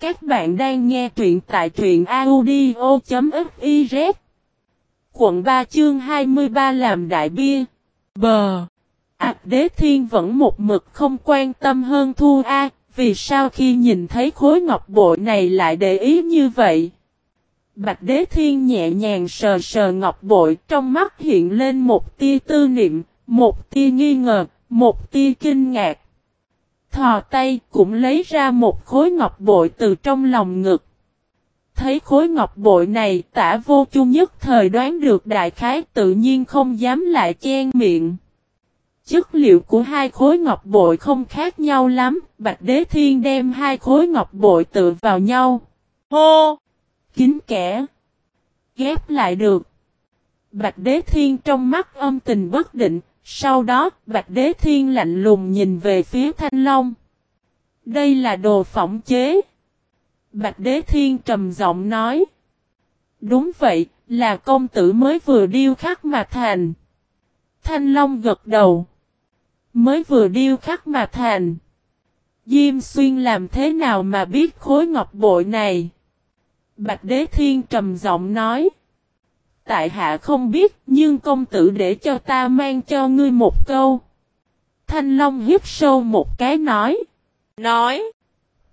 Các bạn đang nghe truyện tại truyện audio.fiz Quận 3 chương 23 làm đại bia. Bờ. Ảc đế thiên vẫn một mực không quan tâm hơn Thu A, vì sao khi nhìn thấy khối ngọc bội này lại để ý như vậy? Bạch đế thiên nhẹ nhàng sờ sờ ngọc bội trong mắt hiện lên một tia tư niệm, một tia nghi ngờ, một tia kinh ngạc. Thò tay cũng lấy ra một khối ngọc bội từ trong lòng ngực. Thấy khối ngọc bội này tả vô chu nhất thời đoán được đại khái tự nhiên không dám lại chen miệng. Chất liệu của hai khối ngọc bội không khác nhau lắm, Bạch Đế Thiên đem hai khối ngọc bội tự vào nhau. Hô! Kính kẻ! Ghép lại được. Bạch Đế Thiên trong mắt âm tình bất định, sau đó, Bạch Đế Thiên lạnh lùng nhìn về phía Thanh Long. Đây là đồ phỏng chế. Bạch Đế Thiên trầm giọng nói. Đúng vậy, là công tử mới vừa điêu khắc mà thành. Thanh Long gật đầu. Mới vừa điêu khắc mà thành. Diêm xuyên làm thế nào mà biết khối ngọc bội này? Bạch Đế Thiên trầm giọng nói tại hạ không biết, nhưng công tử để cho ta mang cho ngươi một câu. Thanh Long hiếp sâu một cái nói. Nói.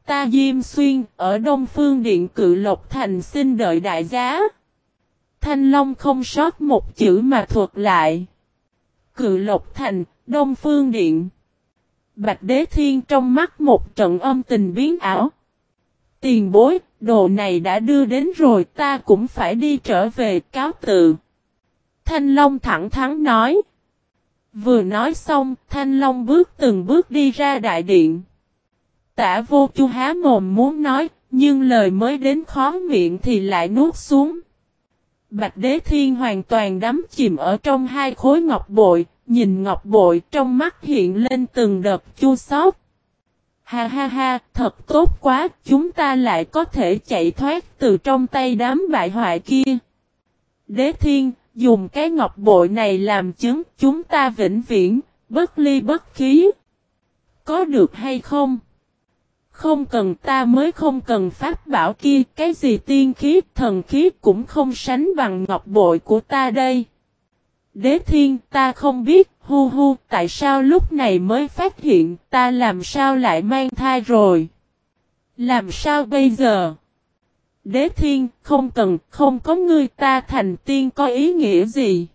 Ta Diêm Xuyên, ở Đông Phương Điện Cự Lộc Thành xin đợi đại giá. Thanh Long không sót một chữ mà thuật lại. Cự Lộc Thành, Đông Phương Điện. Bạch Đế Thiên trong mắt một trận âm tình biến ảo. Tiền bối, đồ này đã đưa đến rồi ta cũng phải đi trở về cáo tự. Thanh Long thẳng thắn nói. Vừa nói xong, Thanh Long bước từng bước đi ra đại điện. Tả vô chu há mồm muốn nói, nhưng lời mới đến khó miệng thì lại nuốt xuống. Bạch Đế Thiên hoàn toàn đắm chìm ở trong hai khối ngọc bội, nhìn ngọc bội trong mắt hiện lên từng đợt chua xót. Ha ha ha, thật tốt quá, chúng ta lại có thể chạy thoát từ trong tay đám bại hoại kia. Đế thiên, dùng cái ngọc bội này làm chứng chúng ta vĩnh viễn, bất ly bất khí. Có được hay không? Không cần ta mới không cần pháp bảo kia, cái gì tiên khí, thần khí cũng không sánh bằng ngọc bội của ta đây. Đế thiên ta không biết, hu hu, tại sao lúc này mới phát hiện, ta làm sao lại mang thai rồi? Làm sao bây giờ? Đế thiên, không cần, không có ngươi ta thành tiên có ý nghĩa gì?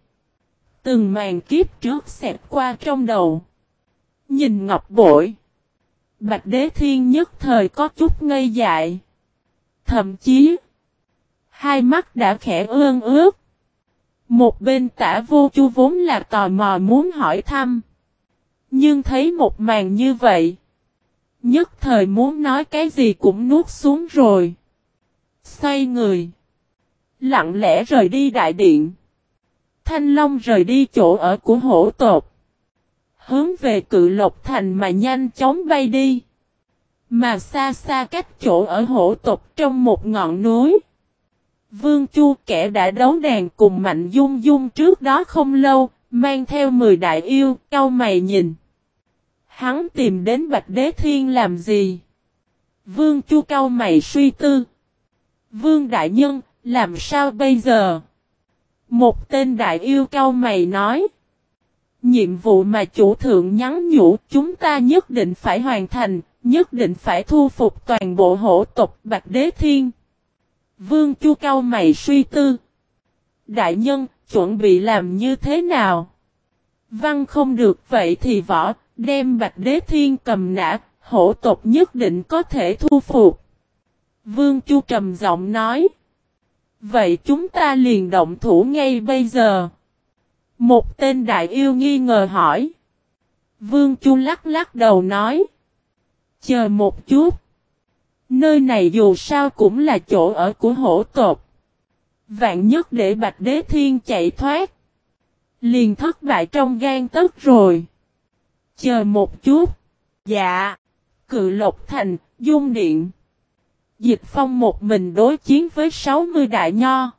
Từng màn kiếp trước xẹp qua trong đầu. Nhìn ngọc bội. Bạch đế thiên nhất thời có chút ngây dại. Thậm chí, hai mắt đã khẽ ương ướt. Một bên tả vô chu vốn là tò mò muốn hỏi thăm. Nhưng thấy một màn như vậy. Nhất thời muốn nói cái gì cũng nuốt xuống rồi. Xoay người. Lặng lẽ rời đi đại điện. Thanh Long rời đi chỗ ở của hổ tột. hướng về cự lộc thành mà nhanh chóng bay đi. Mà xa xa cách chỗ ở hổ tộc trong một ngọn núi. Vương Chu kẻ đã đấu đàn cùng Mạnh Dung Dung trước đó không lâu, mang theo 10 đại yêu, cao mày nhìn. Hắn tìm đến Bạch Đế Thiên làm gì? Vương Chu cao mày suy tư. Vương Đại Nhân, làm sao bây giờ? Một tên đại yêu cao mày nói. Nhiệm vụ mà chủ thượng nhắn nhủ chúng ta nhất định phải hoàn thành, nhất định phải thu phục toàn bộ hổ tộc Bạch Đế Thiên. Vương Chu cao mày suy tư. Đại nhân, chuẩn bị làm như thế nào? Văn không được vậy thì võ, đem Bạch Đế Thiên cầm nã, hổ tộc nhất định có thể thu phục. Vương Chu trầm giọng nói. Vậy chúng ta liền động thủ ngay bây giờ. Một tên đại yêu nghi ngờ hỏi. Vương Chu lắc lắc đầu nói. Chờ một chút. Nơi này dù sao cũng là chỗ ở của hổ tộc. Vạn nhất để Bạch Đế Thiên chạy thoát. Liền thất bại trong gan tất rồi. Chờ một chút. Dạ. Cự Lộc Thành, Dung Điện. Dịch Phong một mình đối chiến với 60 đại nho.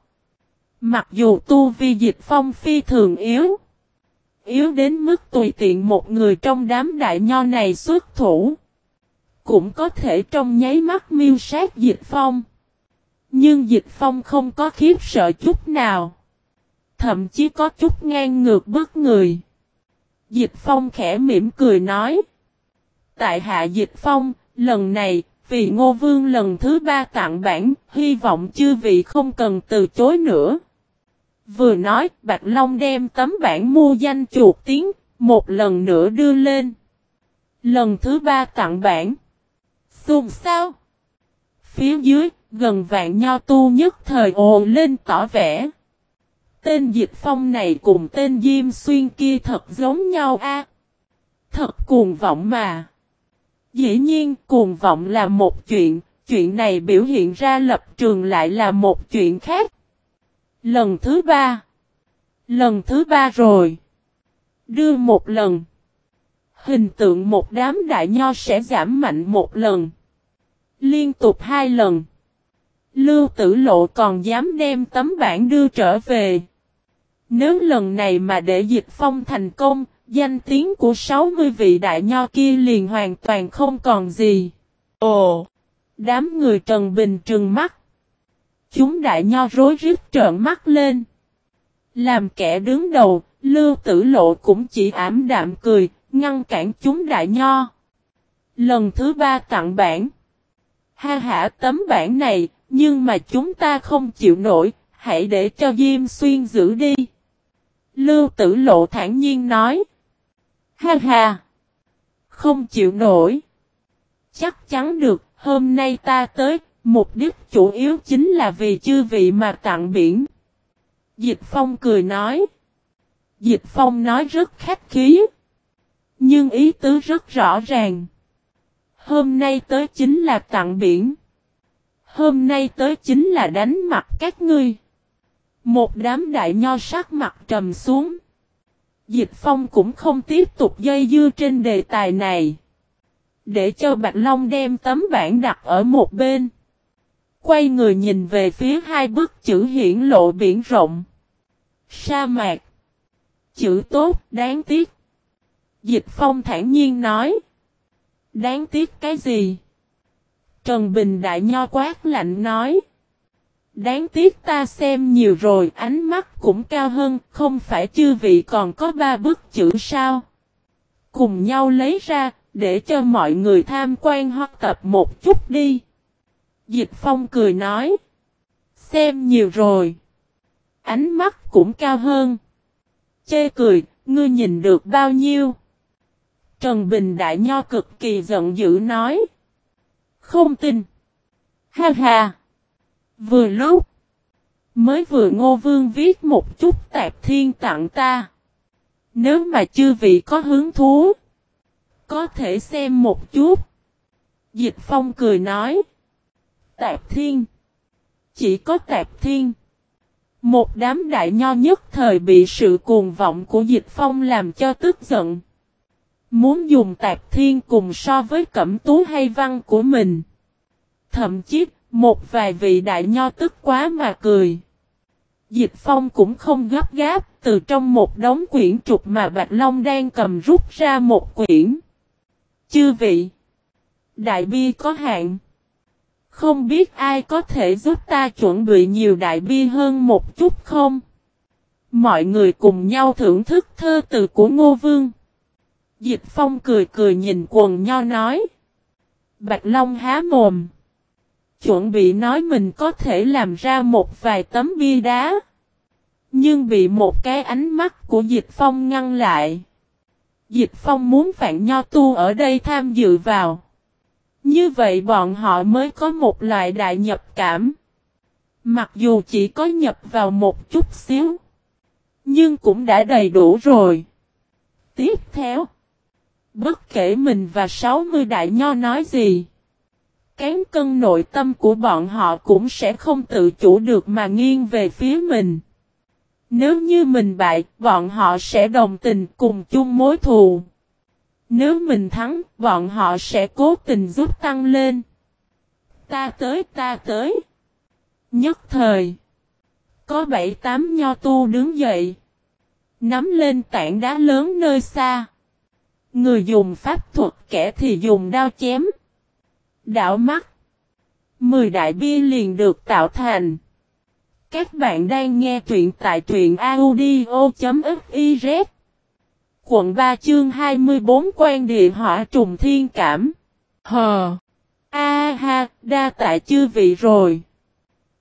Mặc dù tu vi Dịch Phong phi thường yếu. Yếu đến mức tùy tiện một người trong đám đại nho này xuất thủ. Cũng có thể trong nháy mắt miêu sát Dịch Phong. Nhưng Dịch Phong không có khiếp sợ chút nào. Thậm chí có chút ngang ngược bức người. Dịch Phong khẽ mỉm cười nói. Tại hạ Dịch Phong, lần này, vì Ngô Vương lần thứ ba tặng bản, hy vọng chư vị không cần từ chối nữa. Vừa nói, Bạch Long đem tấm bản mua danh chuột tiếng, một lần nữa đưa lên. Lần thứ ba tặng bản. Xùm sao? Phía dưới, gần vạn nho tu nhất thời ồ lên tỏ vẻ. Tên Dịch Phong này cùng tên Diêm Xuyên kia thật giống nhau a. Thật cuồng vọng mà. Dĩ nhiên cuồng vọng là một chuyện, chuyện này biểu hiện ra lập trường lại là một chuyện khác. Lần thứ ba. Lần thứ ba rồi. Đưa một lần. Hình tượng một đám đại nho sẽ giảm mạnh một lần. Liên tục hai lần. Lưu tử lộ còn dám đem tấm bản đưa trở về. Nếu lần này mà để dịch phong thành công, danh tiếng của 60 vị đại nho kia liền hoàn toàn không còn gì. Ồ! Đám người Trần Bình trừng mắt. Chúng đại nho rối rít trợn mắt lên. Làm kẻ đứng đầu, Lưu Tử Lộ cũng chỉ ảm đạm cười, ngăn cản chúng đại nho. Lần thứ ba tặng bản. Ha hả tấm bản này, nhưng mà chúng ta không chịu nổi, hãy để cho Diêm Xuyên giữ đi. Lưu Tử Lộ thản nhiên nói. Ha ha! Không chịu nổi. Chắc chắn được, hôm nay ta tới, mục đích chủ yếu chính là vì chư vị mà tặng biển. Dịch Phong cười nói. Dịch Phong nói rất khách khí. Nhưng ý tứ rất rõ ràng. Hôm nay tới chính là tặng biển. Hôm nay tới chính là đánh mặt các ngươi. Một đám đại nho sắc mặt trầm xuống. Dịch Phong cũng không tiếp tục dây dưa trên đề tài này. Để cho Bạch Long đem tấm bản đặt ở một bên. Quay người nhìn về phía hai bức chữ hiển lộ biển rộng. Sa mạc. Chữ tốt, đáng tiếc. Dịch Phong thản nhiên nói. Đáng tiếc cái gì? Trần Bình Đại Nho quát lạnh nói. Đáng tiếc ta xem nhiều rồi, ánh mắt cũng cao hơn, không phải chư vị còn có ba bức chữ sao? Cùng nhau lấy ra, để cho mọi người tham quan hoặc tập một chút đi. Dịch Phong cười nói. Xem nhiều rồi. Ánh mắt cũng cao hơn. Chê cười, ngươi nhìn được bao nhiêu? Trần Bình Đại Nho cực kỳ giận dữ nói. Không tin. Ha ha. Vừa lúc. Mới vừa ngô vương viết một chút tạp thiên tặng ta. Nếu mà chư vị có hứng thú. Có thể xem một chút. Dịch phong cười nói. Tạp thiên. Chỉ có tạp thiên. Một đám đại nho nhất thời bị sự cuồng vọng của dịch phong làm cho tức giận. Muốn dùng tạp thiên cùng so với cẩm tú hay văn của mình. Thậm chí, một vài vị đại nho tức quá mà cười. Dịch phong cũng không gấp gáp, từ trong một đống quyển trục mà Bạch Long đang cầm rút ra một quyển. Chư vị! Đại bi có hạn. Không biết ai có thể giúp ta chuẩn bị nhiều đại bi hơn một chút không? Mọi người cùng nhau thưởng thức thơ từ của Ngô Vương. Dịch Phong cười cười nhìn quần nho nói. Bạch Long há mồm. Chuẩn bị nói mình có thể làm ra một vài tấm bia đá. Nhưng bị một cái ánh mắt của Dịch Phong ngăn lại. Dịch Phong muốn phản nho tu ở đây tham dự vào. Như vậy bọn họ mới có một loại đại nhập cảm. Mặc dù chỉ có nhập vào một chút xíu. Nhưng cũng đã đầy đủ rồi. Tiếp theo. Bất kể mình và 60 đại nho nói gì. Cán cân nội tâm của bọn họ cũng sẽ không tự chủ được mà nghiêng về phía mình. Nếu như mình bại, bọn họ sẽ đồng tình cùng chung mối thù. Nếu mình thắng, bọn họ sẽ cố tình giúp tăng lên. Ta tới ta tới. Nhất thời. Có bảy tám nho tu đứng dậy. Nắm lên tảng đá lớn nơi xa. Người dùng pháp thuật kẻ thì dùng đao chém. Đảo mắt. Mười đại bia liền được tạo thành. Các bạn đang nghe truyện tại truyện audio.fiz Quận 3 chương 24 quan địa hỏa trùng thiên cảm. Hờ. A ha, đa tại chư vị rồi.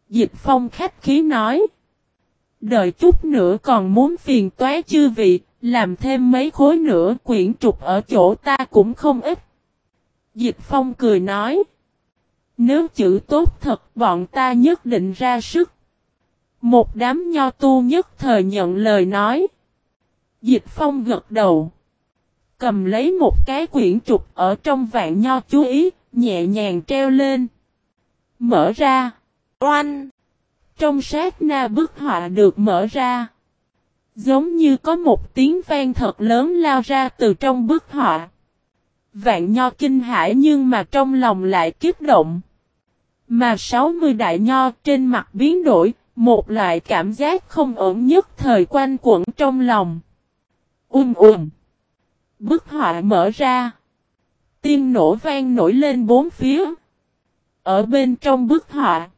Dịch phong khách khí nói. Đợi chút nữa còn muốn phiền toái chư vị, làm thêm mấy khối nữa quyển trục ở chỗ ta cũng không ít. Dịch phong cười nói. Nếu chữ tốt thật bọn ta nhất định ra sức. Một đám nho tu nhất thời nhận lời nói. Dịch phong gật đầu. Cầm lấy một cái quyển trục ở trong vạn nho chú ý, nhẹ nhàng treo lên. Mở ra. Oanh! Trong sát na bức họa được mở ra. Giống như có một tiếng vang thật lớn lao ra từ trong bức họa. Vạn nho kinh hãi nhưng mà trong lòng lại kích động. Mà 60 đại nho trên mặt biến đổi, một loại cảm giác không ổn nhất thời quanh quẩn trong lòng. Um um. Bức họa mở ra. Tiên nổ vang nổi lên bốn phía. Ở bên trong bức họa.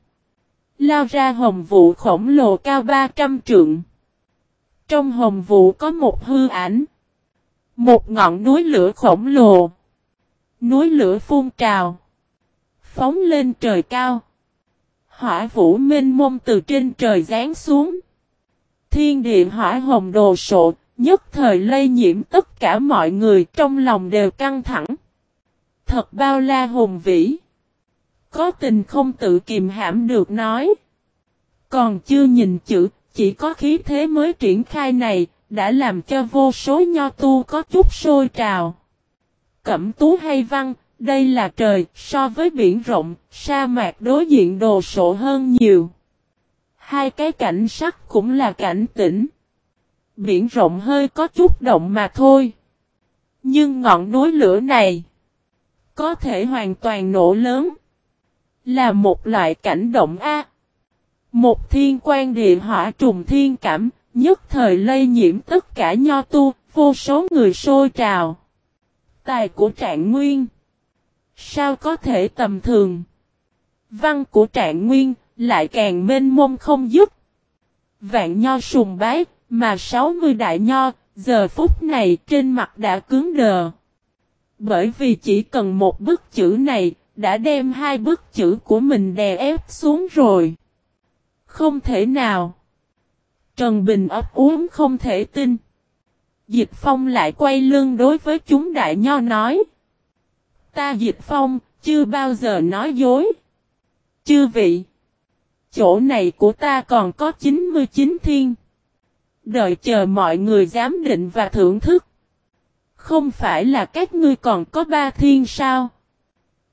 Lao ra hồng vụ khổng lồ cao 300 trượng. Trong hồng vụ có một hư ảnh. Một ngọn núi lửa khổng lồ. Núi lửa phun trào. Phóng lên trời cao. Hỏa vũ minh mông từ trên trời rán xuống. Thiên địa hỏa hồng đồ sộ, nhất thời lây nhiễm tất cả mọi người trong lòng đều căng thẳng. Thật bao la hùng vĩ. Có tình không tự kìm hãm được nói. Còn chưa nhìn chữ, chỉ có khí thế mới triển khai này, đã làm cho vô số nho tu có chút sôi trào. Cẩm tú hay văn, đây là trời, so với biển rộng, sa mạc đối diện đồ sộ hơn nhiều. Hai cái cảnh sắc cũng là cảnh tỉnh. Biển rộng hơi có chút động mà thôi. Nhưng ngọn núi lửa này, có thể hoàn toàn nổ lớn. Là một loại cảnh động A. Một thiên quan địa hỏa trùng thiên cảm, nhất thời lây nhiễm tất cả nho tu, vô số người sôi trào. Tài của trạng nguyên. Sao có thể tầm thường? Văn của trạng nguyên, lại càng mênh mông không dứt. Vạn nho sùng bái, mà 60 đại nho, giờ phút này trên mặt đã cứng đờ. Bởi vì chỉ cần một bức chữ này, đã đem hai bức chữ của mình đè ép xuống rồi. Không thể nào. Trần Bình ấp uống không thể tin. Dịch Phong lại quay lưng đối với chúng đại nho nói. Ta Dịch Phong, chưa bao giờ nói dối. Chư vị. Chỗ này của ta còn có 99 thiên. Đợi chờ mọi người giám định và thưởng thức. Không phải là các ngươi còn có ba thiên sao?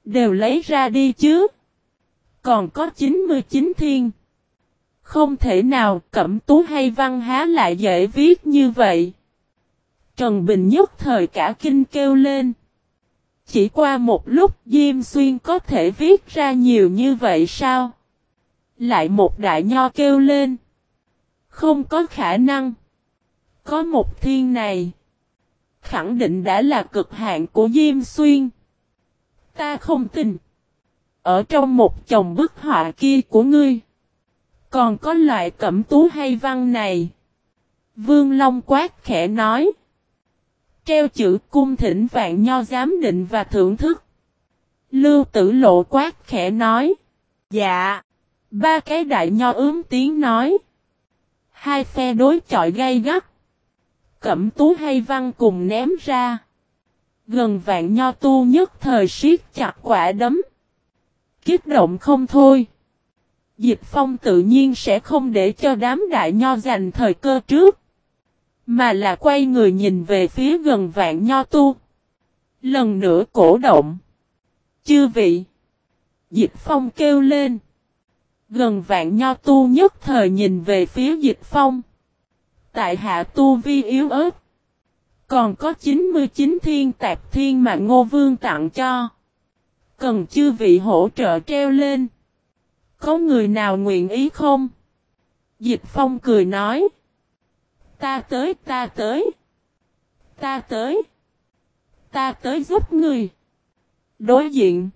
Đều lấy ra đi chứ. Còn có 99 thiên. Không thể nào, cẩm tú hay văn há lại dễ viết như vậy. Trần Bình nhất thời cả kinh kêu lên. Chỉ qua một lúc, Diêm Xuyên có thể viết ra nhiều như vậy sao? Lại một đại nho kêu lên. Không có khả năng. Có một thiên này. Khẳng định đã là cực hạn của Diêm Xuyên. Ta không tin. Ở trong một chồng bức họa kia của ngươi. Còn có loại cẩm tú hay văn này. Vương Long quát khẽ nói. Treo chữ cung thỉnh vạn nho giám định và thưởng thức. Lưu tử lộ quát khẽ nói. Dạ. Ba cái đại nho ướm tiếng nói. Hai phe đối chọi gay gắt. Cẩm tú hay văn cùng ném ra. Gần vạn nho tu nhất thời siết chặt quả đấm. Kích động không thôi. Dịch phong tự nhiên sẽ không để cho đám đại nho giành thời cơ trước. Mà là quay người nhìn về phía gần vạn nho tu. Lần nữa cổ động. Chư vị. Dịch phong kêu lên. Gần vạn nho tu nhất thời nhìn về phía dịch phong. Tại hạ tu vi yếu ớt. Còn có 99 thiên tạp thiên mà ngô vương tặng cho. Cần chư vị hỗ trợ treo lên. Có người nào nguyện ý không? Dịch phong cười nói. Ta tới, ta tới. Ta tới. Ta tới giúp người. Đối diện.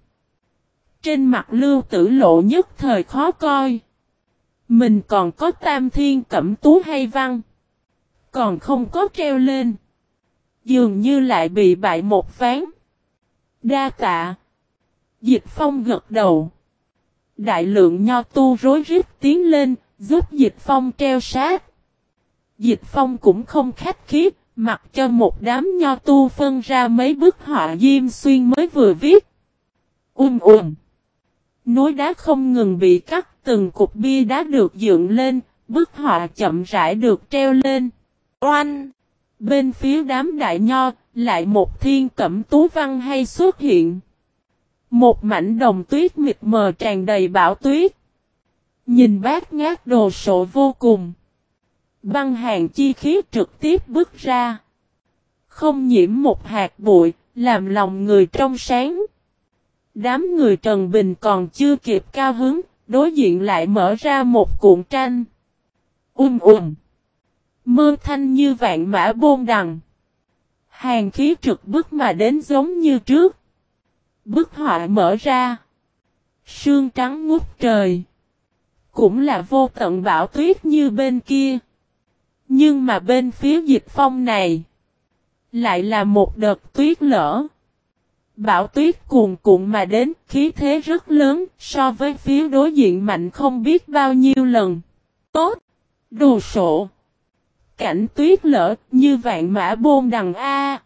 Trên mặt lưu tử lộ nhất thời khó coi. Mình còn có tam thiên cẩm tú hay văn. Còn không có treo lên. Dường như lại bị bại một ván. Đa tạ. Dịch phong gật đầu. Đại lượng nho tu rối rít tiến lên, giúp dịch phong treo sát. Dịch phong cũng không khách khí, mặc cho một đám nho tu phân ra mấy bức họa diêm xuyên mới vừa viết. Um um. Núi đá không ngừng bị cắt, từng cục bia đá được dựng lên, bức họa chậm rãi được treo lên. Oanh! Bên phía đám đại nho, lại một thiên cẩm tú văn hay xuất hiện. Một mảnh đồng tuyết mịt mờ tràn đầy bão tuyết. Nhìn bát ngát đồ sộ vô cùng. Băng hàng chi khí trực tiếp bước ra. Không nhiễm một hạt bụi, làm lòng người trong sáng. Đám người Trần Bình còn chưa kịp cao hứng, đối diện lại mở ra một cuộn tranh. Um um. Mơ thanh như vạn mã bôn đằng. Hàng khí trực bức mà đến giống như trước. Bức họa mở ra. Sương trắng ngút trời. Cũng là vô tận bão tuyết như bên kia. Nhưng mà bên phía dịch phong này. Lại là một đợt tuyết lở. Bão tuyết cuồn cuộn mà đến khí thế rất lớn so với phía đối diện mạnh không biết bao nhiêu lần. Tốt! Đồ sộ! Cảnh tuyết lở như vạn mã bôn đằng A.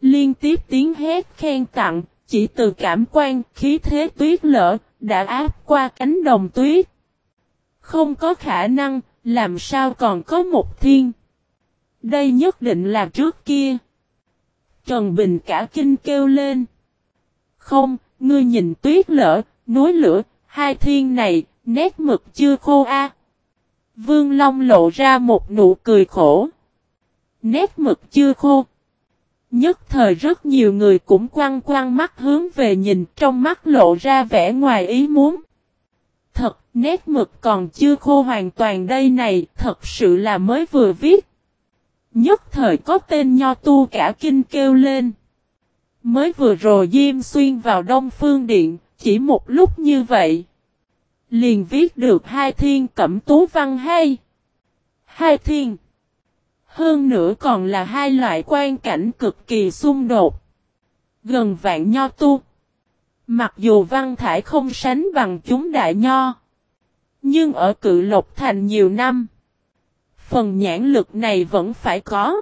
Liên tiếp tiếng hét khen tặng, chỉ từ cảm quan khí thế tuyết lở đã áp qua cánh đồng tuyết. Không có khả năng, làm sao còn có một thiên. Đây nhất định là trước kia. Trần Bình cả kinh kêu lên. Không, ngươi nhìn tuyết lở, núi lửa, hai thiên này, nét mực chưa khô a. Vương Long lộ ra một nụ cười khổ. Nét mực chưa khô. Nhất thời rất nhiều người cũng quăng quăng mắt hướng về nhìn trong mắt lộ ra vẻ ngoài ý muốn. Thật, nét mực còn chưa khô hoàn toàn đây này, thật sự là mới vừa viết. Nhất thời có tên nho tu cả kinh kêu lên. Mới vừa rồi Diêm Xuyên vào Đông Phương Điện, chỉ một lúc như vậy. Liền viết được hai thiên cẩm tú văn hay. Hai thiên. Hơn nữa còn là hai loại quan cảnh cực kỳ xung đột. Gần vạn nho tu. Mặc dù văn thải không sánh bằng chúng đại nho. Nhưng ở cự lộc thành nhiều năm. Phần nhãn lực này vẫn phải có.